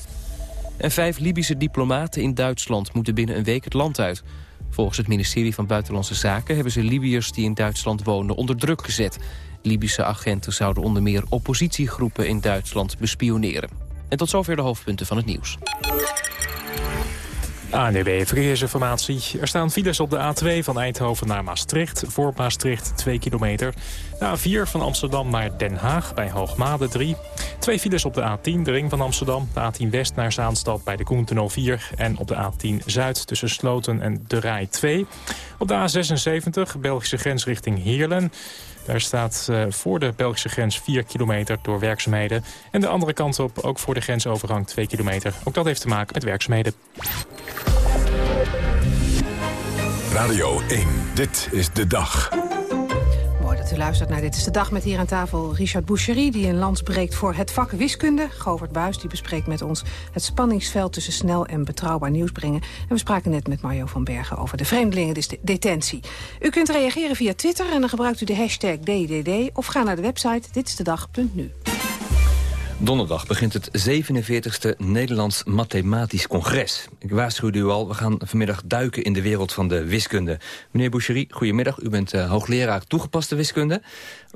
En vijf Libische diplomaten in Duitsland moeten binnen een week het land uit. Volgens het ministerie van Buitenlandse Zaken... hebben ze Libiërs die in Duitsland wonen onder druk gezet. Libische agenten zouden onder meer oppositiegroepen in Duitsland bespioneren. En tot zover de hoofdpunten van het nieuws. ANWB Verkeersinformatie. Er staan files op de A2 van Eindhoven naar Maastricht. Voor Maastricht 2 kilometer. De A4 van Amsterdam naar Den Haag bij Hoogmade 3. Twee files op de A10, de ring van Amsterdam. De A10 West naar Zaanstad bij de Koentunnel 4. En op de A10 Zuid tussen Sloten en De Rij 2. Op de A76, Belgische grens richting Heerlen. Daar staat uh, voor de Belgische grens 4 kilometer door werkzaamheden. En de andere kant op, ook voor de grensovergang 2 kilometer. Ook dat heeft te maken met werkzaamheden. Radio 1, dit is de dag. Dat u luistert naar Dit is de Dag met hier aan tafel Richard Boucherie... die een lans breekt voor het vak wiskunde. Govert Buis die bespreekt met ons het spanningsveld... tussen snel en betrouwbaar nieuws brengen. En we spraken net met Mario van Bergen over de vreemdelingendetentie. U kunt reageren via Twitter en dan gebruikt u de hashtag DDD... of ga naar de website ditstedag.nu. Donderdag begint het 47e Nederlands Mathematisch Congres. Ik waarschuwde u al, we gaan vanmiddag duiken in de wereld van de wiskunde. Meneer Boucherie, goedemiddag. U bent uh, hoogleraar toegepaste wiskunde.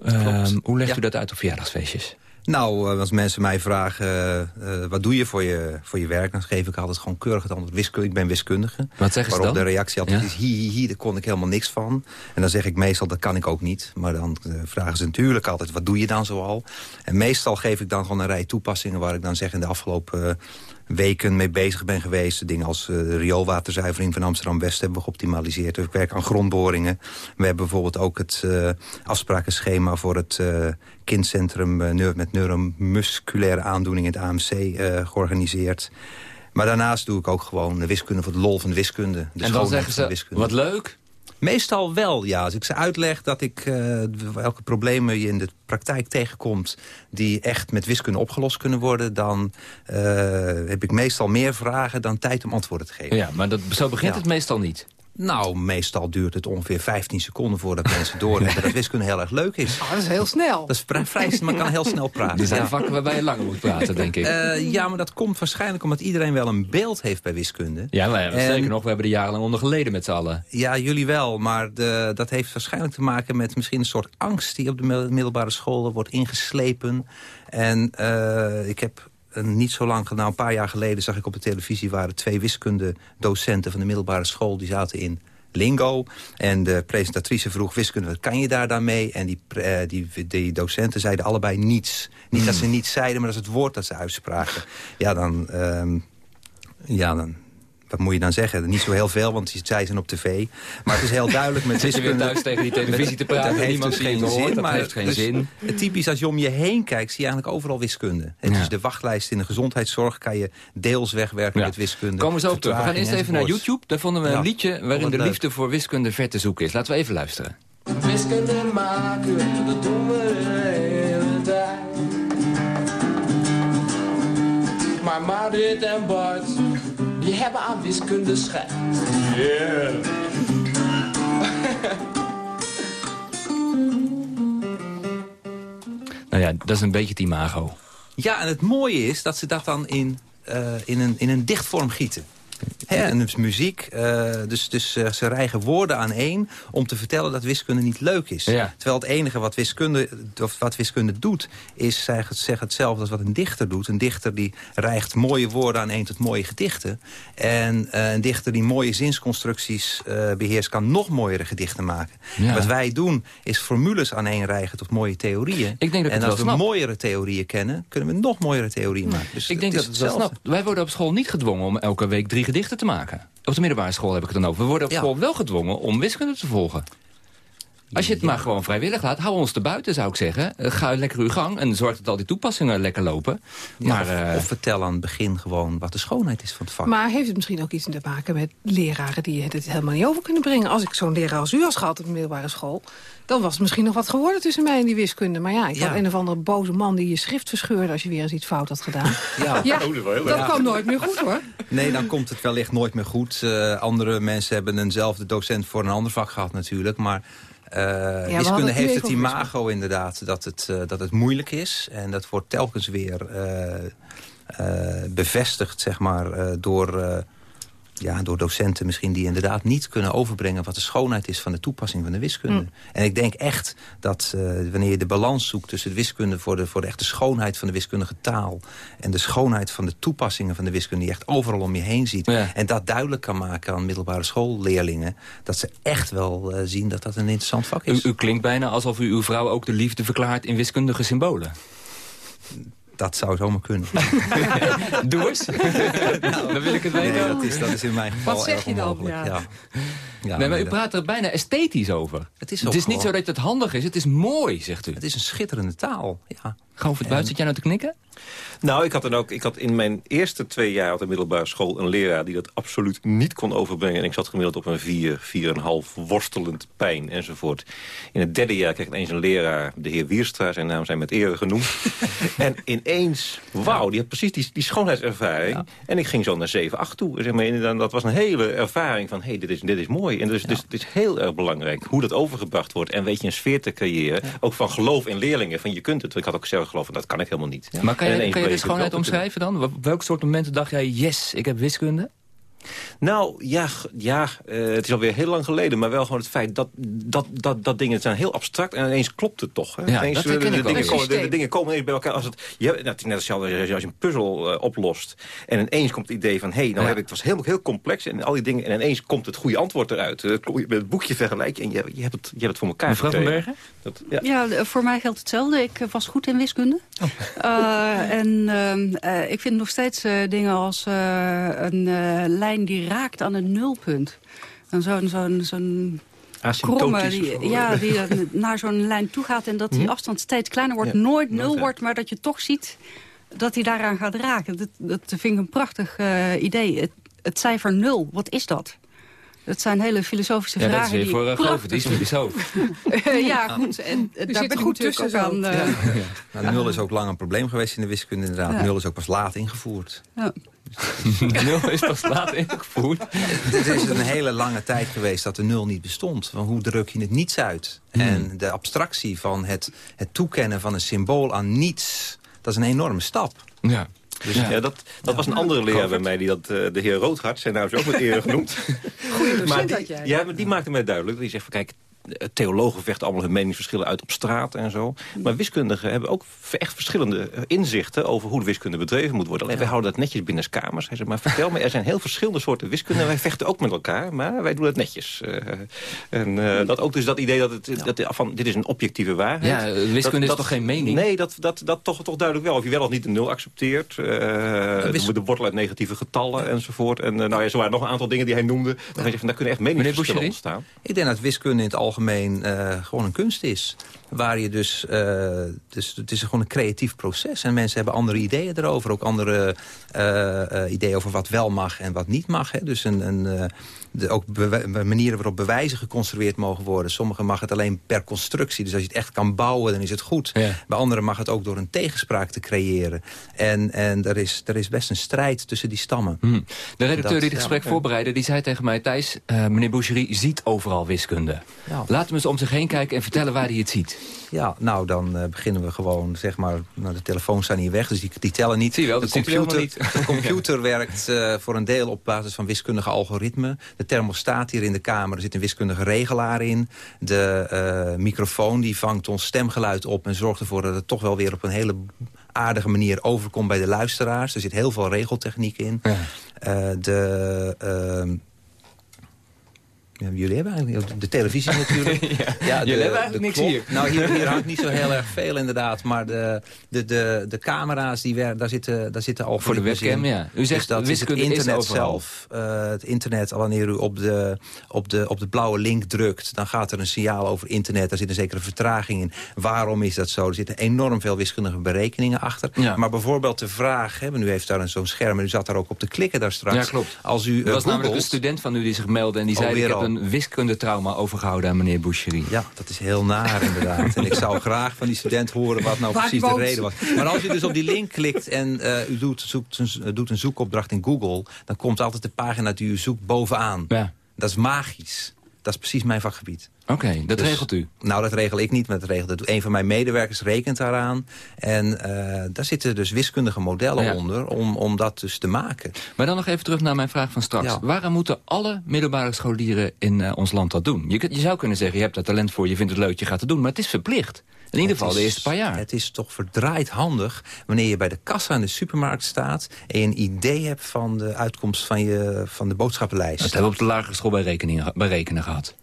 Uh, hoe legt u dat uit op verjaardagsfeestjes? Nou, eh, als mensen mij vragen, uh, wat doe je voor, je voor je werk... dan geef ik altijd gewoon keurig het antwoord, wiskunde. Ik ben wiskundige. Wat zeggen ze Waarop dan? de reactie altijd ja? is, hi, hi, hi, daar kon ik helemaal niks van. En dan zeg ik meestal, dat kan ik ook niet. Maar dan uh, vragen ze natuurlijk altijd, wat doe je dan zoal? En meestal geef ik dan gewoon een rij toepassingen... waar ik dan zeg in de afgelopen weken mee bezig ben geweest. Dingen als uh, de rioolwaterzuivering van Amsterdam-West hebben we geoptimaliseerd. Dus ik werk aan grondboringen. We hebben bijvoorbeeld ook het uh, afsprakenschema voor het uh, kindcentrum met neuromusculaire aandoening in het AMC georganiseerd. Maar daarnaast doe ik ook gewoon de wiskunde voor de lol van de wiskunde. De en dan zeggen ze, wiskunde. wat leuk... Meestal wel, ja. Als ik ze uitleg dat ik uh, welke problemen je in de praktijk tegenkomt... die echt met wiskunde opgelost kunnen worden... dan uh, heb ik meestal meer vragen dan tijd om antwoorden te geven. Ja, maar dat, zo begint ja. het meestal niet. Nou, meestal duurt het ongeveer 15 seconden voordat mensen doorhebben dat wiskunde heel erg leuk is. Oh, dat is heel snel. Dat is vrij, maar kan heel snel praten. Er zijn ja. vakken waarbij je langer moet praten, denk ik. Uh, ja, maar dat komt waarschijnlijk omdat iedereen wel een beeld heeft bij wiskunde. Ja, maar en... zeker nog, we hebben er jarenlang onder geleden met z'n allen. Ja, jullie wel, maar de, dat heeft waarschijnlijk te maken met misschien een soort angst die op de middelbare scholen wordt ingeslepen. En uh, ik heb niet zo lang, nou een paar jaar geleden zag ik op de televisie... waren twee wiskundedocenten van de middelbare school... die zaten in lingo. En de presentatrice vroeg wiskunde, wat kan je daar dan mee? En die, uh, die, die docenten zeiden allebei niets. Niet mm. dat ze niets zeiden, maar dat is het woord dat ze uitspraken. Ja, dan... Um, ja, dan wat moet je dan zeggen? Niet zo heel veel, want zij zijn op tv. Maar het is heel duidelijk met wiskunde... Zit je weer thuis tegen die televisie te praten? Dat heeft niemand dus geen hoort, zin. Dat maar heeft geen dus, zin. Typisch als je om je heen kijkt, zie je eigenlijk overal wiskunde. Het ja. is de wachtlijst in de gezondheidszorg kan je deels wegwerken ja. met wiskunde. Komen we zo op terug. We gaan eerst even naar YouTube. Daar vonden we een ja. liedje waarin de liefde voor wiskunde ver te zoeken is. Laten we even luisteren. Wiskunde maken, dat doen we de hele tijd. Maar Marit en Bart hebben aan wiskunde schijt. Yeah. nou ja, dat is een beetje het imago. Ja, en het mooie is dat ze dat dan in, uh, in, een, in een dichtvorm gieten. En dus muziek, eh, dus, dus eh, ze rijgen woorden aan één om te vertellen dat wiskunde niet leuk is. Terwijl het enige wat wiskunde, of wat wiskunde doet, is zeg, zeg hetzelfde als wat een dichter doet. Een dichter die rijgt mooie woorden aan één tot mooie gedichten. En eh, een dichter die mooie zinsconstructies beheerst, kan nog mooiere gedichten maken. Wat wij doen, is formules aan één rijgen tot mooie theorieën. Ik denk dat en als we snap. mooiere theorieën kennen, kunnen we nog mooiere theorieën maken. Dus ik denk dat het wel. Wij worden op school niet gedwongen om elke week drie gedichten te maken. Op de middelbare school heb ik het dan over. We worden op school wel gedwongen om wiskunde te volgen. Als je het maar gewoon vrijwillig laat, hou ons te buiten, zou ik zeggen. Eh, Ga lekker uw gang en zorg dat al die toepassingen lekker lopen. Ja, maar, of, eh, of vertel aan het begin gewoon wat de schoonheid is van het vak. Maar heeft het misschien ook iets te maken met leraren die het helemaal niet over kunnen brengen? Als ik zo'n leraar als u als gehad op de middelbare school... dan was het misschien nog wat geworden tussen mij en die wiskunde. Maar ja, ik Ja. had een of andere boze man die je schrift verscheurde... als je weer eens iets fout had gedaan. Ja. ja Oh, dat kwam nooit meer goed, hoor. Nee, dan komt het wellicht nooit meer goed. Eh, andere mensen hebben eenzelfde docent voor een ander vak gehad natuurlijk. Maar eh, hadden wiskunde heeft het imago inderdaad dat het, eh, dat het moeilijk is. En dat wordt telkens weer eh, eh, bevestigd zeg maar, eh, door, eh, ja, door docenten misschien... die inderdaad niet kunnen overbrengen wat de schoonheid is van de toepassing van de wiskunde. Mm. En ik denk echt dat eh, wanneer je de balans zoekt tussen de wiskunde... Voor de, voor de echte schoonheid van de wiskundige taal... en de schoonheid van de toepassingen van de wiskunde... die je echt overal om je heen ziet... en dat duidelijk kan maken aan middelbare schoolleerlingen... dat ze echt wel eh, zien dat dat een interessant vak u, is. u klinkt bijna alsof u uw vrouw ook de liefde verklaart in wiskundige symbolen. Dat zou zomaar kunnen. Doe eens. dan wil ik het weten. Nee, dat is, dat is in mijn geval Wat zeg erg je dan? Ja. Ja. Ja, nee, maar u praat er bijna esthetisch over. Het is, het ook is niet zo dat het handig is, het is mooi, zegt u. Het is een schitterende taal, ja. Gewoon voor het buiten, zit jij nou te knikken? Nou, ik had, dan ook, ik had in mijn eerste twee jaar op de middelbare school... een leraar die dat absoluut niet kon overbrengen. En ik zat gemiddeld op een 4, 4,5, worstelend pijn enzovoort. In het derde jaar kreeg ik ineens een leraar, de heer Wierstra... zijn naam zijn met ere genoemd. en ineens, wauw, die had precies die, die schoonheidservaring. En ik ging zo naar 7, 8 toe. Zeg maar, en dat was een hele ervaring van, hé, hey, dit, is, dit is mooi. En dus, dus het is heel erg belangrijk hoe dat overgebracht wordt. En weet je, een sfeer te creëren. Ook van geloof in leerlingen, van je kunt het. Ik had ook zelf geloof, van dat kan ik helemaal niet. Maar kan En je, kan je de schoonheid omschrijven dan? Op welk soort momenten dacht jij, yes, ik heb wiskunde? Nou, ja, ja eh, het is alweer heel lang geleden. Maar wel gewoon het feit dat, dat, dat, dat dingen zijn heel abstract. En ineens klopt het toch. Hè? Ja, ineens, dat herken de, dingen komen, de, dingen komen ineens bij elkaar. Als het, je, net als je, als je een puzzel eh, oplost. En ineens komt het idee van... hé, hey, nou Ja. heb ik, het was heel, heel complex. En al die dingen. En ineens komt het goede antwoord eruit. Eh, met het boekje vergelijk. En je, je, hebt het, je hebt het voor elkaar Mevrouw van gekregen. Bergen? Dat, ja. Ja, voor mij geldt hetzelfde. Ik eh, was goed in wiskunde. Eh, en ehm, eh, ik vind nog steeds eh, dingen als eh, een eh, lijn die raakt aan een nulpunt. En Zo'n zo'n zo'n kromme, die, ja, die naar zo'n lijn toe gaat... en dat die Mhm. afstand steeds kleiner wordt, Ja, nooit nul ja. wordt... maar dat je toch ziet dat hij daaraan gaat raken. Dat, dat vind ik een prachtig eh, idee. Het, het cijfer nul, wat is dat? Dat zijn hele filosofische Ja, dat is vragen. die voor ik uh, die is filosoof. ja, goed. En daar zit ben ik goed tussen aan... zo. eh, Nou, nul is ook lang een probleem geweest in de wiskunde inderdaad. Ja. Nul is ook pas laat ingevoerd. ja. Nul is pas laat ingevoerd. Het is een hele lange tijd geweest dat de nul niet bestond. Want hoe druk je het niets uit? En de abstractie van het, het toekennen van een symbool aan niets... dat is een enorme stap. Ja. Dus Ja, dat, dat was een andere leraar bij mij, die dat, eh, de heer Roodhart, zijn naam is ook met eer genoemd. Goeie docent maar die, jij. ja, maar die maakte mij duidelijk. Die zegt van kijk, eh, theologen vechten allemaal hun meningsverschillen uit op straat en zo. Maar wiskundigen hebben ook echt verschillende eh, inzichten over hoe de wiskunde bedreven moet worden. Alleen wij houden dat netjes binnen kamers. Hij zegt, maar vertel me, er zijn heel verschillende soorten wiskunde. Wij vechten ook met elkaar, maar wij doen het netjes. Eh, en eh, dat ook dus dat idee dat het dat, van dit is een objectieve waarheid. Ja, eh, wiskunde is Dat- toch geen mening? Nee, dat, dat, dat toch, toch duidelijk wel. Of je wel of niet de nul accepteert. eh wis- de wortel uit negatieve getallen enzovoort. En eh, nou ja, zo waren nog een aantal dingen die hij noemde. Dan je van, daar kunnen echt meningsverschillen ontstaan. Ik denk dat wiskunde in het algemeen eh, gewoon een kunst is. Waar je dus, eh, dus... Het is gewoon een creatief proces. En mensen hebben andere ideeën erover. Ook andere eh, ideeën over wat wel mag en wat niet mag. Hè. Dus een, een, de, ook manieren waarop bewijzen geconstrueerd mogen worden. Sommigen mag het alleen per constructie. Dus als je het echt kan bouwen, dan is het goed. Ja. Bij anderen mag het ook door een tegenspraak te creëren. En, en er, is, er is best een strijd tussen die stammen. Hm. De redacteur Dat- die het ja. gesprek voorbereidde, die zei tegen mij... Thijs, eh, meneer Boucherie ziet overal wiskunde. Ja. Laat hem eens om zich heen kijken en vertellen waar hij het ziet. Ja, nou, dan eh, beginnen we gewoon, zeg maar... Nou, de telefoons zijn hier weg, dus die, die tellen niet. Zie je wel, de computer, niet. de computer werkt eh, voor een deel op basis van wiskundige algoritmen. De thermostaat hier in de kamer, er zit een wiskundige regelaar in. De eh, microfoon die vangt ons stemgeluid op... en zorgt ervoor dat het toch wel weer op een hele aardige manier overkomt bij de luisteraars. Er zit heel veel regeltechniek in. Eh, de... ja, jullie hebben eigenlijk de televisie natuurlijk. ja, jullie hebben eigenlijk niks klok. hier. Nou, hier, hier hangt niet zo heel erg veel inderdaad. Maar de, de, de, de camera's, die daar zitten, daar zitten al Voor de webcam, ja. U zegt dus dat is het internet zelf. Eh, het internet, wanneer u op de, op, de, op de blauwe link drukt... dan gaat er een signaal over internet. Daar zit een zekere vertraging in. Waarom is dat zo? Er zitten enorm veel wiskundige berekeningen achter. Ja. Maar bijvoorbeeld de vraag... Hè, nu heeft daar een zo'n scherm en u zat daar ook op te klikken daar straks. Ja, klopt. Als u Er eh, was namelijk een student van u die zich meldde... en die zei, Een wiskundetrauma overgehouden aan meneer Boucherie. Ja, dat is heel naar inderdaad. en ik zou graag van die student horen wat nou Waar precies de reden was. Maar als je dus op die link klikt en eh, u doet, zoekt, een- doet een zoekopdracht in Google... dan komt altijd de pagina die u zoekt bovenaan. Ja. Dat is magisch. Dat is precies mijn vakgebied. Oké, dat Dus- regelt u. Nou, dat regel ik niet, maar dat regelt het. Een van mijn medewerkers rekent daaraan. En eh, daar zitten dus wiskundige modellen Ja. onder om, om dat dus te maken. Maar dan nog even terug naar mijn vraag van straks. Ja. Waarom moeten alle middelbare scholieren in eh, ons land dat doen? Je, zou kunnen zeggen, je hebt daar talent voor, je vindt het leuk, je gaat het doen. Maar het is verplicht. In ieder geval de eerste paar jaar. Het is toch verdraaid handig wanneer je bij de kassa in de supermarkt staat... en je een idee hebt van de uitkomst van, je, van de boodschappenlijst. Dat hebben we op de lagere school bij, bij rekenen gehad.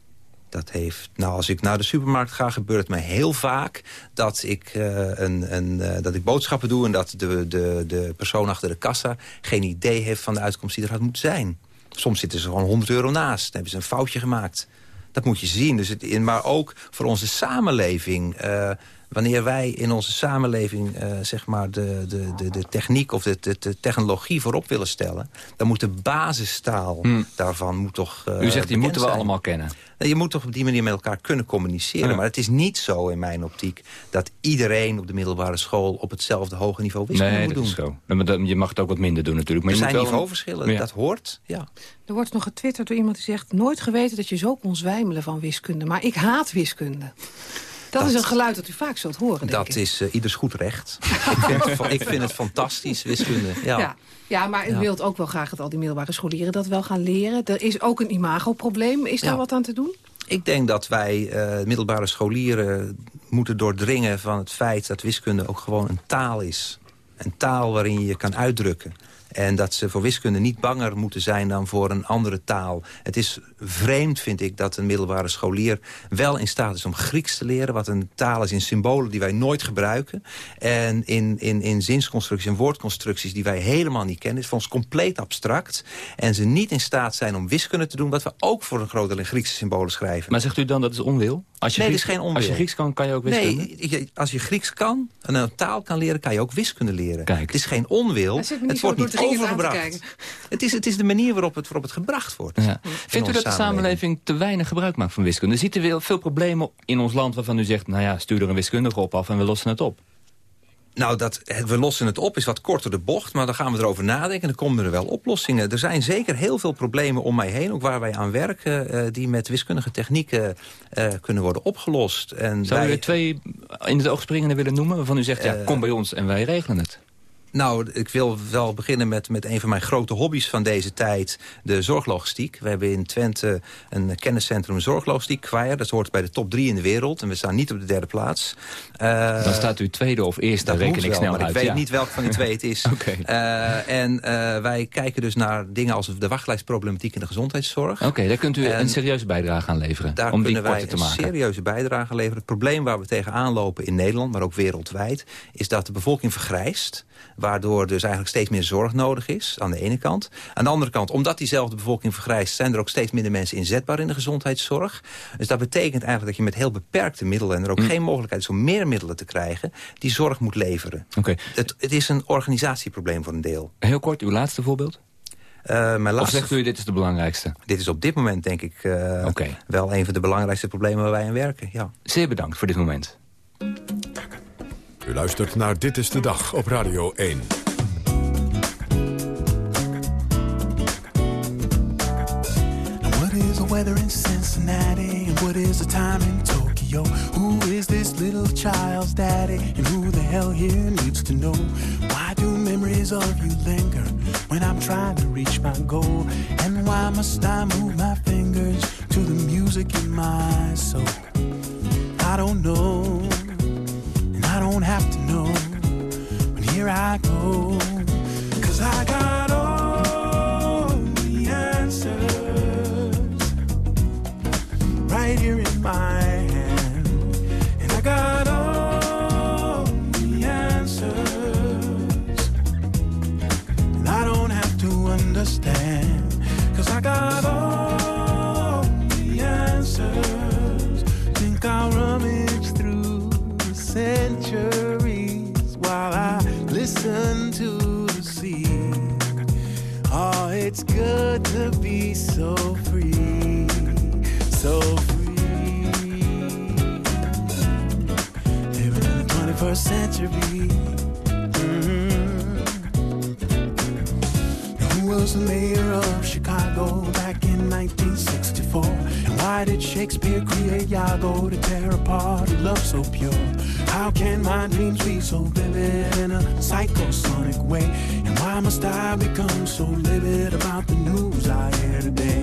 Dat heeft, nou, als ik naar de supermarkt ga, gebeurt het mij heel vaak dat ik, eh, een, een, eh, dat ik boodschappen doe... en dat de, de, de persoon achter de kassa geen idee heeft van de uitkomst die er had moeten zijn. Soms zitten ze gewoon 100 euro naast. Dan hebben ze een foutje gemaakt. Dat moet je zien. Dus het, maar ook voor onze samenleving. eh, wanneer wij in onze samenleving eh, zeg maar de, de, de, de techniek of de, de, de technologie voorop willen stellen... dan moet de basistaal daarvan moet toch eh, Hmm. U zegt, die moeten we zijn. allemaal kennen. Nou, Je moet toch op die manier met elkaar kunnen communiceren. Ja. Maar het is niet zo in mijn optiek... dat iedereen op de middelbare school... op hetzelfde hoge niveau wiskunde Nee, moet dat doen. is zo. Je mag het ook wat minder doen natuurlijk. Maar er je zijn moet wel niveauverschillen, Ja. dat hoort. Ja. Er wordt nog getwitterd door iemand die zegt... nooit geweten dat je zo kon zwijmelen van wiskunde. Maar ik haat wiskunde. Dat, Dat- is een geluid dat u vaak zult horen, denk Dat ik. is eh, ieders goed recht. ik, vind het, ik vind het fantastisch, wiskunde. Ja. Ja. Ja, maar u wilt ook wel graag dat al die middelbare scholieren dat wel gaan leren. Er is ook een imagoprobleem. Is daar wat aan te doen? Ik denk dat wij eh, middelbare scholieren moeten doordringen van het feit... dat wiskunde ook gewoon een taal is. Een taal waarin je je kan uitdrukken. En dat ze voor wiskunde niet banger moeten zijn dan voor een andere taal. Het is vreemd, vind ik, dat een middelbare scholier wel in staat is om Grieks te leren. Wat een taal is in symbolen die wij nooit gebruiken. En in, in, in zinsconstructies en woordconstructies die wij helemaal niet kennen. Is voor ons compleet abstract. En ze niet in staat zijn om wiskunde te doen... wat we ook voor een groot deel in Griekse symbolen schrijven. Maar zegt u dan dat is onwil? Als je nee, Grieks, is geen onwil. Als je Grieks kan, kan je ook wiskunde? Nee, je- als je Grieks kan en een taal kan leren, kan je ook wiskunde leren. Kijk. Het is geen onwil. Het wordt niet overgebracht. Het is, het is de manier waarop het, waarop het gebracht wordt. Ja. Vindt u dat de samenleving te weinig gebruik maakt van wiskunde? Ziet er wel veel problemen in ons land waarvan u zegt... nou ja, stuur er een wiskundige op af en we lossen het op? Nou, dat, we lossen het op is wat korter de bocht, maar dan gaan we erover nadenken... en dan komen er wel oplossingen. Er zijn zeker heel veel problemen om mij heen, ook waar wij aan werken... eh, die met wiskundige technieken eh, kunnen worden opgelost. En Zou u er twee in het oog springende willen noemen... waarvan u zegt, ja, Eh, kom bij ons en wij regelen het? Nou, ik wil wel beginnen met, met een van mijn grote hobby's van deze tijd. De zorglogistiek. We hebben in Twente een kenniscentrum zorglogistiek. Kwaier, dat hoort bij de top drie in de wereld. En we staan niet op de derde plaats. Eh, Dan staat u tweede of eerste, dat reken ik snel maar uit. ik weet ja. niet welke van die twee het is. Oké. Eh, en eh, wij kijken dus naar dingen als de wachtlijstproblematiek in de gezondheidszorg. Oké, daar kunt u En een serieuze bijdrage aan leveren. Daar om die kunnen wij korter te een maken. serieuze bijdrage leveren. Het probleem waar we tegenaan lopen in Nederland, maar ook wereldwijd... is dat de bevolking vergrijst. Waardoor dus eigenlijk steeds meer zorg nodig is, aan de ene kant. Aan de andere kant, omdat diezelfde bevolking vergrijst... zijn er ook steeds minder mensen inzetbaar in de gezondheidszorg. Dus dat betekent eigenlijk dat je met heel beperkte middelen... en er ook Hm. geen mogelijkheid is om meer middelen te krijgen... die zorg moet leveren. Oké. Het, het is een organisatieprobleem voor een deel. Heel kort, uw laatste voorbeeld? Eh, mijn Of laatste zegt u, dit is de belangrijkste? Dit is op dit moment, denk ik, eh, wel een van de belangrijkste problemen waar wij aan werken. Ja. Zeer bedankt voor dit moment. U luistert naar Dit is de Dag op Radio 1. What is the weather in Cincinnati? And what is the time in Tokyo? yo, who is this little child's daddy? And who the hell here needs to know? Why do memories of you linger when I'm trying to reach my goal? And why must I move my fingers to the music in my soul? I don't know, I don't have to know. But here I go, cause I got all the answers right here in my so free, so free. Living in the 21st century. Mhm. Who was the mayor of Chicago back in 1964? And why did Shakespeare create Iago to tear apart a love so pure? How can my dreams be so vivid in a psychosonic way? And why must I become so livid about I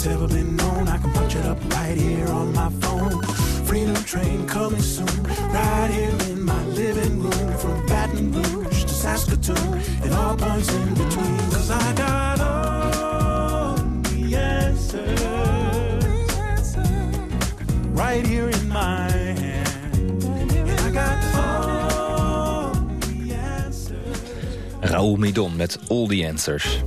That's ever been known, I can punch it up right here on my phone. Freedom train coming soon, right here in my living room. From Baton Rouge to Saskatoon, and all points in between. Cause I got all the answers right here in my hand. And I got the answers. Raoul Midon met All the Answers.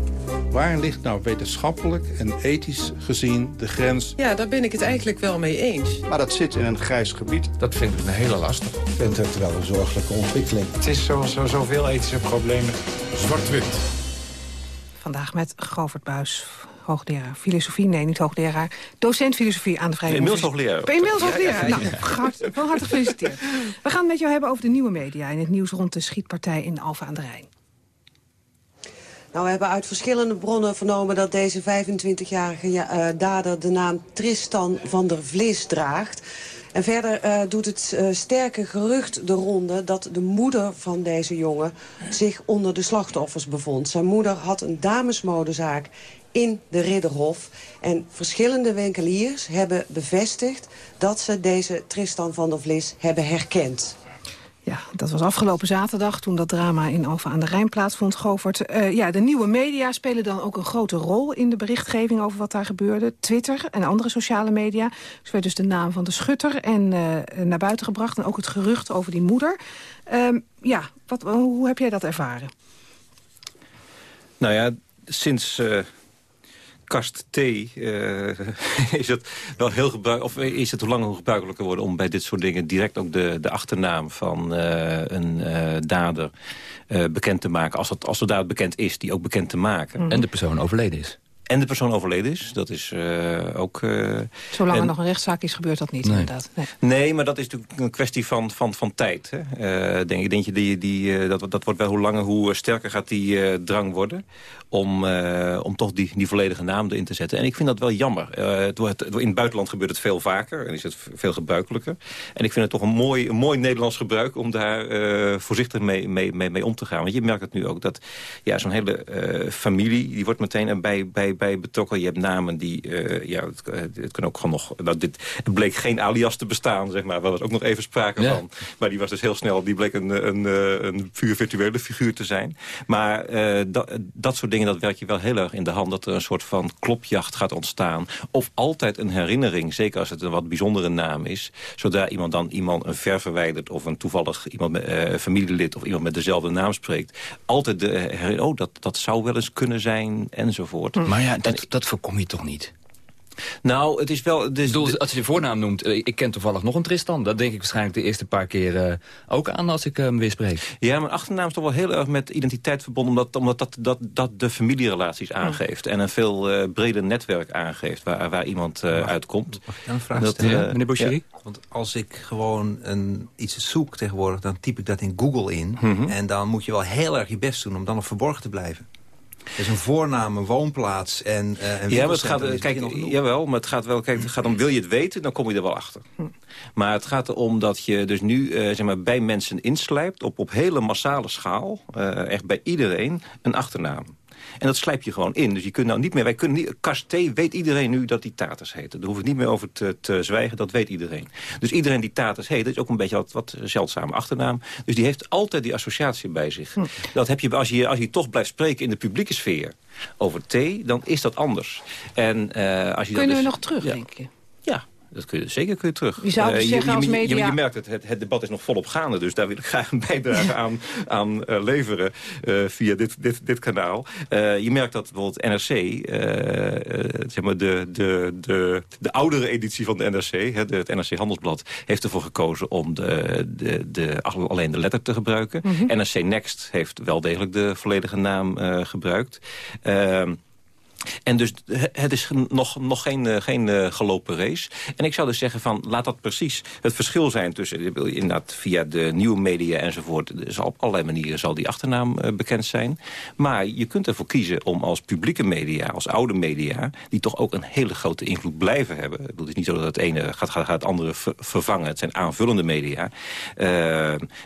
Waar ligt nou wetenschappelijk en ethisch gezien de grens? Ja, daar ben ik het eigenlijk wel mee eens. Maar dat zit in een grijs gebied. Dat vind ik een hele lastig. Ik vind het wel een zorgelijke ontwikkeling. Het is zoals zo, zoveel ethische problemen. Zwart-wit. Vandaag met Govert Buis, hoogleraar filosofie. Nee, niet hoogleraar. Docent filosofie aan de Vrije Inmiddels Universiteit. hoogleraar. Inmiddels Ja, ja, hoogleraar. ja, Nou, hart- van harte gefeliciteerd. We gaan het met jou hebben over de nieuwe media... en het nieuws rond de schietpartij in Alphen aan de Rijn. Nou, we hebben uit verschillende bronnen vernomen dat deze 25-jarige ja, eh, dader de naam Tristan van der Vlis draagt. En verder eh, doet het eh, sterke gerucht de ronde dat de moeder van deze jongen zich onder de slachtoffers bevond. Zijn moeder had een damesmodezaak in de Ridderhof. En verschillende winkeliers hebben bevestigd dat ze deze Tristan van der Vlis hebben herkend. Ja, dat was afgelopen zaterdag toen dat drama in Alphen aan de Rijn plaatsvond, Govert. Eh, ja, de nieuwe media spelen dan ook een grote rol in de berichtgeving over wat daar gebeurde. Twitter en andere sociale media. Dus werd dus de naam van de schutter en eh, naar buiten gebracht. En ook het gerucht over die moeder. Ehm, ja, wat, hoe heb jij dat ervaren? Nou ja, sinds eh, kast T eh, is het wel heel gebruikelijk, of is het hoe langer hoe gebruikelijker geworden om bij dit soort dingen direct ook de, de achternaam van eh, een eh, dader bekend te maken. Als, dat, als de dader bekend is, die ook bekend te maken. En de persoon overleden is. En de persoon overleden is. Dat is uh, ook... Uh, Zolang er nog een rechtszaak is, gebeurt dat niet, nee. inderdaad. Nee. nee. maar dat is natuurlijk een kwestie van, van, van tijd. Hè. Uh, denk, denk je, die, die, dat, dat wordt wel hoe langer, hoe sterker gaat die drang worden... om, om toch die, die volledige naam erin te zetten. En ik vind dat wel jammer. Het, het, in het buitenland gebeurt het veel vaker en is het veel gebruikelijker. En ik vind het toch een mooi, een mooi Nederlands gebruik... om daar voorzichtig mee, mee, mee, mee om te gaan. Want je merkt het nu ook dat ja, zo'n hele familie... die wordt meteen bij, bij, betrokken. Je hebt namen die... Uh, ja, het, het, kan ook gewoon nog... Nou, dit, het bleek geen alias te bestaan, zeg maar. Waar was ook nog even sprake ja. van. Maar die was dus heel snel... Die bleek een, een, een puur virtuele figuur te zijn. Maar uh, dat, dat soort dingen, dat werkt je wel heel erg in de hand. Dat er een soort van klopjacht gaat ontstaan. Of altijd een herinnering. Zeker als het een wat bijzondere naam is. Zodra iemand dan iemand een ver verwijdert... of een toevallig iemand uh, familielid... of iemand met dezelfde naam spreekt. Altijd de. Oh, dat, dat zou wel eens kunnen zijn, enzovoort. Maar ja, dat, dat voorkom je toch niet? Nou, het is wel... Dus bedoel, als je de voornaam noemt, uh, ik ken toevallig nog een Tristan. Dat denk ik waarschijnlijk de eerste paar keer uh, ook aan als ik hem uh, weer spreek. Ja, mijn achternaam is toch wel heel erg met identiteit verbonden... omdat, omdat dat, dat, dat de familierelaties aangeeft. En een veel breder netwerk aangeeft waar, waar iemand uitkomt. Mag ik dan een vraag dat, stellen? meneer Boucherie? Ja. Want als ik gewoon een, iets zoek tegenwoordig... dan typ ik dat in Google in. Mhm. Mm -hmm. En dan moet je wel heel erg je best doen om dan nog verborgen te blijven. Dus een voornaam, een woonplaats en uh, een Ja, maar het gaat, kijk, jawel, maar het gaat wel, kijk, het gaat om, wil je het weten, dan kom je er wel achter. Hm. Maar het gaat erom dat je dus nu uh, zeg maar, bij mensen inslijpt, op, op hele massale schaal, uh, echt bij iedereen, een achternaam. En dat slijp je gewoon in. Dus je kunt nou niet meer... Wij kunnen niet... Casté weet iedereen nu dat die Taters heet. Daar hoef ik niet meer over te, te, zwijgen. Dat weet iedereen. Dus iedereen die Taters heet, dat is ook een beetje wat, wat zeldzame achternaam. Dus die heeft altijd die associatie bij zich. Hm. Dat heb je als, je als je toch blijft spreken in de publieke sfeer over thee, dan is dat anders. En, uh, als je Kunnen dat we dus, nog terug, ja. denk je? Ja, dat kun je, zeker kun je terug. Je zou dus uh, zeggen je, als je, media... Je, je merkt het, het, het debat is nog volop gaande. Dus daar wil ik graag een bijdrage aan, aan uh, leveren uh, via dit, dit, dit kanaal. je merkt dat bijvoorbeeld NRC, zeg maar de, de, de, de oudere editie van de NRC... Hè, de, het NRC Handelsblad, heeft ervoor gekozen om de, de, de, alleen de letter te gebruiken. Mm -hmm. NRC Next heeft wel degelijk de volledige naam gebruikt. Ehm, en dus het is nog, nog geen, uh, geen uh, gelopen race. En ik zou dus zeggen van, laat dat precies het verschil zijn tussen... inderdaad via de nieuwe media enzovoort... Zal op allerlei manieren zal die achternaam bekend zijn. Maar je kunt ervoor kiezen om als publieke media, als oude media... die toch ook een hele grote invloed blijven hebben. Het is niet zo dat het ene gaat, gaat, gaat het andere ver, vervangen. Het zijn aanvullende media.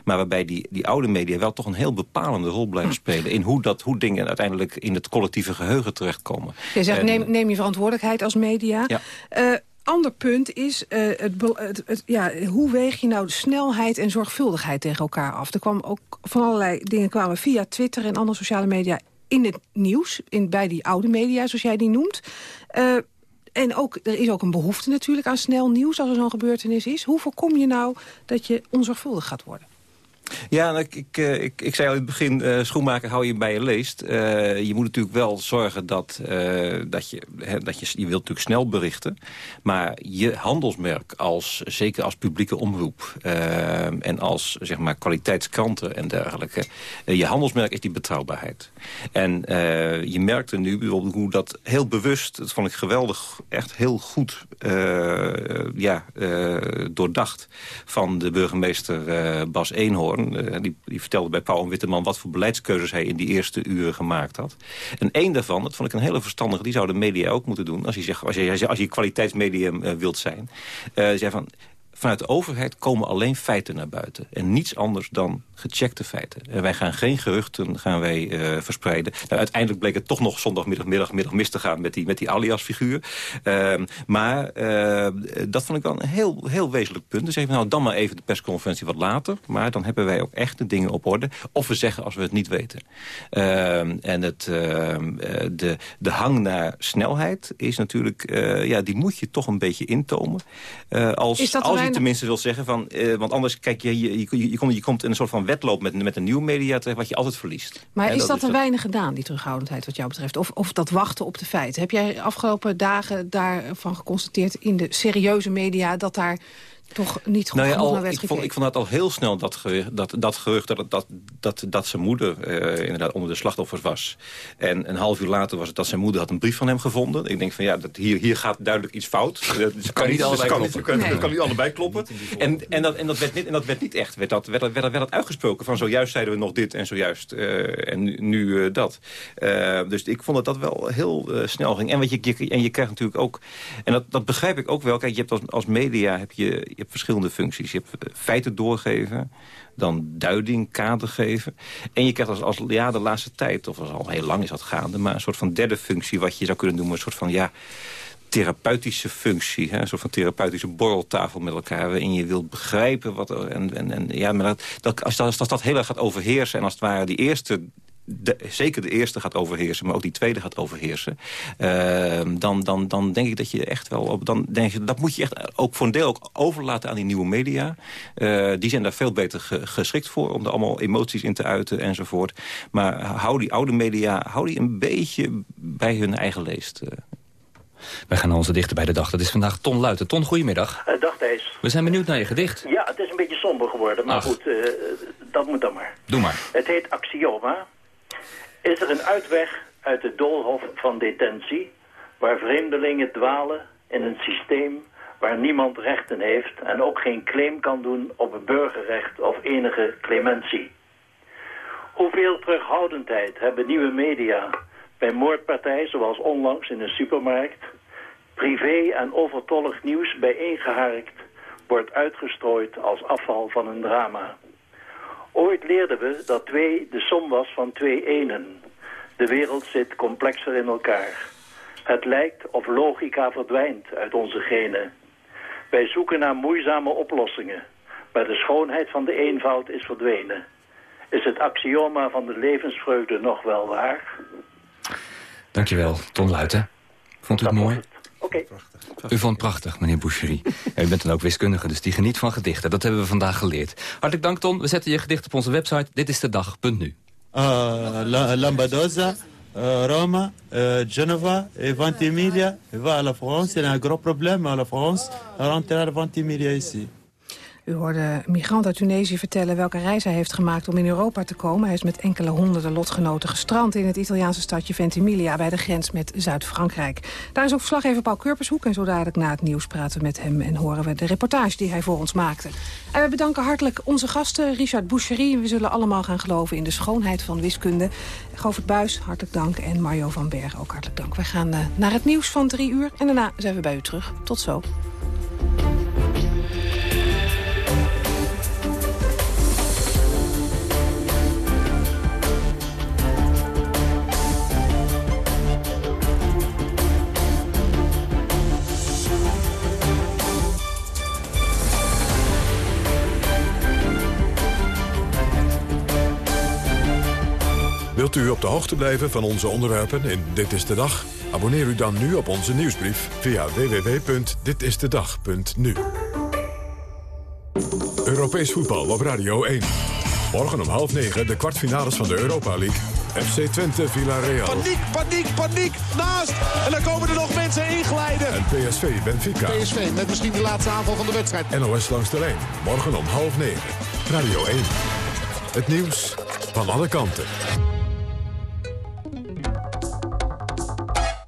maar waarbij die, die oude media wel toch een heel bepalende rol blijven spelen... in hoe, dat, hoe dingen uiteindelijk in het collectieve geheugen terechtkomen. Je zegt, neem, neem je verantwoordelijkheid als media. Ja. Uh, ander punt is, uh, het, het, het, ja, hoe weeg je nou de snelheid en zorgvuldigheid tegen elkaar af? Er kwam ook van allerlei dingen kwamen via Twitter en andere sociale media in het nieuws. In, bij die oude media, zoals jij die noemt. Uh, en ook, er is ook een behoefte natuurlijk aan snel nieuws als er zo'n gebeurtenis is. Hoe voorkom je nou dat je onzorgvuldig gaat worden? Ja, ik, ik, ik, ik zei al in het begin, uh, schoenmaker hou je bij je leest. Uh, je moet natuurlijk wel zorgen dat, dat, je, dat je... Je wilt natuurlijk snel berichten. Maar je handelsmerk, als, zeker als publieke omroep... en als zeg maar, kwaliteitskranten en dergelijke... je handelsmerk is die betrouwbaarheid. En je merkte nu bijvoorbeeld hoe dat heel bewust... dat vond ik geweldig, echt heel goed ja, doordacht... van de burgemeester Bas Eenhoorn uh, die, die, vertelde bij Pauw en Witteman... wat voor beleidskeuzes hij in die eerste uren gemaakt had. En één daarvan, dat vond ik een hele verstandige... die zou de media ook moeten doen. Als je, zegt, als je, als je kwaliteitsmedium uh, wilt zijn. Uh, zei van, vanuit de overheid komen alleen feiten naar buiten. En niets anders dan gecheckte feiten. En wij gaan geen geruchten gaan wij, uh, verspreiden. Nou, uiteindelijk bleek het toch nog zondagmiddag middag, middag mis te gaan... met die, met die alias-figuur. Uh, maar uh, dat vond ik wel een heel, heel wezenlijk punt. Dus even, nou, dan maar even de persconferentie wat later. Maar dan hebben wij ook echt de dingen op orde. Of we zeggen als we het niet weten. en het, de, de hang naar snelheid is natuurlijk... ja, die moet je toch een beetje intomen. als, is dat als tenminste wil zeggen van... want anders, kijk, je, je, je, je, komt, je komt in een soort van wedloop met, met een nieuw media terecht... wat je altijd verliest. Maar is dat, is te weinig gedaan, die terughoudendheid wat jou betreft? Of, of dat wachten op de feiten? Heb jij afgelopen dagen daarvan geconstateerd in de serieuze media... dat daar toch niet goed nou ja, al, naar werd ik, vond, ik vond dat al heel snel dat, gerucht dat, dat, gerucht dat, dat, dat, dat zijn moeder eh, inderdaad onder de slachtoffers was. En een half uur later was het dat zijn moeder had een brief van hem gevonden. Ik denk van ja, dat hier, hier gaat duidelijk iets fout. Dat kan, niet allebei kan, kloppen. Kan, Nee. kan niet allebei kloppen. En, en, dat, en, dat werd niet, en dat werd niet echt. Werd dat, werd, dat, werd, dat, werd dat uitgesproken van zojuist zeiden we nog dit en zojuist eh, en nu, nu eh, dat. Eh, dus ik vond dat dat wel heel eh, snel ging. En, wat je, je, en je krijgt natuurlijk ook, en dat, dat begrijp ik ook wel. Kijk, je hebt als, als media heb je hebt verschillende functies. Je hebt eh, feiten doorgeven, dan duiding, kader geven. En je krijgt als, als ja, de laatste tijd, of al heel lang is dat gaande... maar een soort van derde functie, wat je zou kunnen noemen... een soort van, ja, therapeutische functie. Hè? Een soort van therapeutische borreltafel met elkaar... waarin je wilt begrijpen wat. En, en, en, ja, maar dat, dat, als, dat, als dat heel erg gaat overheersen... en als het ware die eerste... De, zeker de eerste gaat overheersen, maar ook die tweede gaat overheersen. Uh, dan, dan, dan denk ik dat je echt wel... Op, dan denk je, dat moet je echt ook voor een deel ook overlaten aan die nieuwe media. Uh, die zijn daar veel beter ge, geschikt voor... om er allemaal emoties in te uiten enzovoort. Maar hou die oude media hou die een beetje bij hun eigen leest. Uh. Wij gaan naar onze dichter bij de dag. Dat is vandaag Ton Luiten. Ton, goedemiddag. Uh, dag Thijs. We zijn benieuwd naar je gedicht. Ja, het is een beetje somber geworden, maar Ach. goed, uh, dat moet dan maar. Doe maar. Het heet Axioma. Is er een uitweg uit het doolhof van detentie... waar vreemdelingen dwalen in een systeem waar niemand rechten heeft... en ook geen claim kan doen op een burgerrecht of enige clementie? Hoeveel terughoudendheid hebben nieuwe media bij moordpartijen zoals onlangs in een supermarkt... privé en overtollig nieuws bijeengeharkt wordt uitgestrooid als afval van een drama. Ooit leerden we dat twee de som was van twee enen. De wereld zit complexer in elkaar. Het lijkt of logica verdwijnt uit onze genen. Wij zoeken naar moeizame oplossingen, maar de schoonheid van de eenvoud is verdwenen. Is het axioma van de levensvreugde nog wel waar? Dankjewel, Ton Luiten. Vond u het mooi? Oké. U vond het prachtig, meneer Boucherie. Ja, u bent dan ook wiskundige, dus die geniet van gedichten. Dat hebben we vandaag geleerd. Hartelijk dank, Ton. We zetten je gedicht op onze website. Dit is de dag.nu. Uh, Lambadosa, uh, Roma, uh, Genova et Ventimiglia. Va à la France. Il y a un gros problème à la France. Rentrer à Ventimiglia ici. U hoorde een migrant uit Tunesië vertellen welke reis hij heeft gemaakt om in Europa te komen. Hij is met enkele honderden lotgenoten gestrand in het Italiaanse stadje Ventimiglia bij de grens met Zuid-Frankrijk. Daar is ook verslaggever Paul Kurpershoek en zo dadelijk na het nieuws praten we met hem en horen we de reportage die hij voor ons maakte. En we bedanken hartelijk onze gasten, Richard Boucherie. We zullen allemaal gaan geloven in de schoonheid van wiskunde. Govert Buis, hartelijk dank en Mario van Berg ook hartelijk dank. Wij gaan uh, naar het nieuws van drie uur en daarna zijn we bij u terug. Tot zo. Wilt u op de hoogte blijven van onze onderwerpen in Dit is de Dag? Abonneer u dan nu op onze nieuwsbrief via www.ditistedag.nu. Europees voetbal op Radio 1. Morgen om half negen de kwartfinales van de Europa League. FC Twente Villarreal. Paniek, paniek, paniek. Naast. En dan komen er nog mensen inglijden. En PSV Benfica. PSV met misschien de laatste aanval van de wedstrijd. NOS langs de lijn. Morgen om half negen. Radio 1. Het nieuws van alle kanten.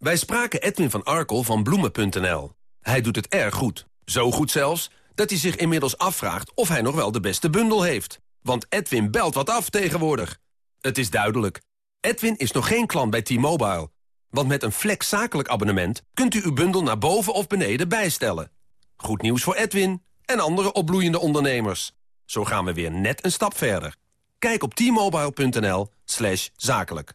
Wij spraken Edwin van Arkel van Bloemen.nl. Hij doet het erg goed. Zo goed zelfs, dat hij zich inmiddels afvraagt of hij nog wel de beste bundel heeft. Want Edwin belt wat af tegenwoordig. Het is duidelijk. Edwin is nog geen klant bij T-Mobile. Want met een flex zakelijk abonnement kunt u uw bundel naar boven of beneden bijstellen. Goed nieuws voor Edwin en andere opbloeiende ondernemers. Zo gaan we weer net een stap verder. Kijk op t-mobile.nl zakelijk.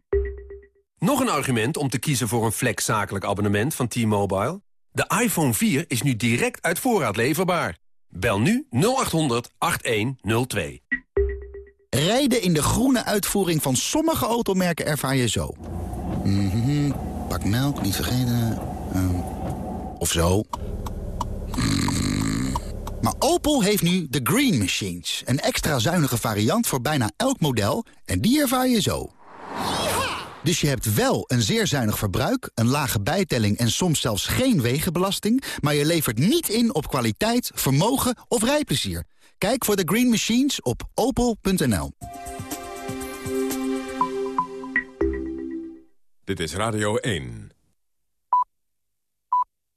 Nog een argument om te kiezen voor een flex zakelijk abonnement van T-Mobile? De iPhone 4 is nu direct uit voorraad leverbaar. Bel nu 0800 8102. Rijden in de groene uitvoering van sommige automerken ervaar je zo. Mhm, pak melk, niet vergeten. Ehm, of zo. Mm. Maar Opel heeft nu de Green Machines. Een extra zuinige variant voor bijna elk model. En die ervaar je zo. Dus je hebt wel een zeer zuinig verbruik, een lage bijtelling en soms zelfs geen wegenbelasting, maar je levert niet in op kwaliteit, vermogen of rijplezier. Kijk voor de Green Machines op opel.nl. Dit is Radio 1.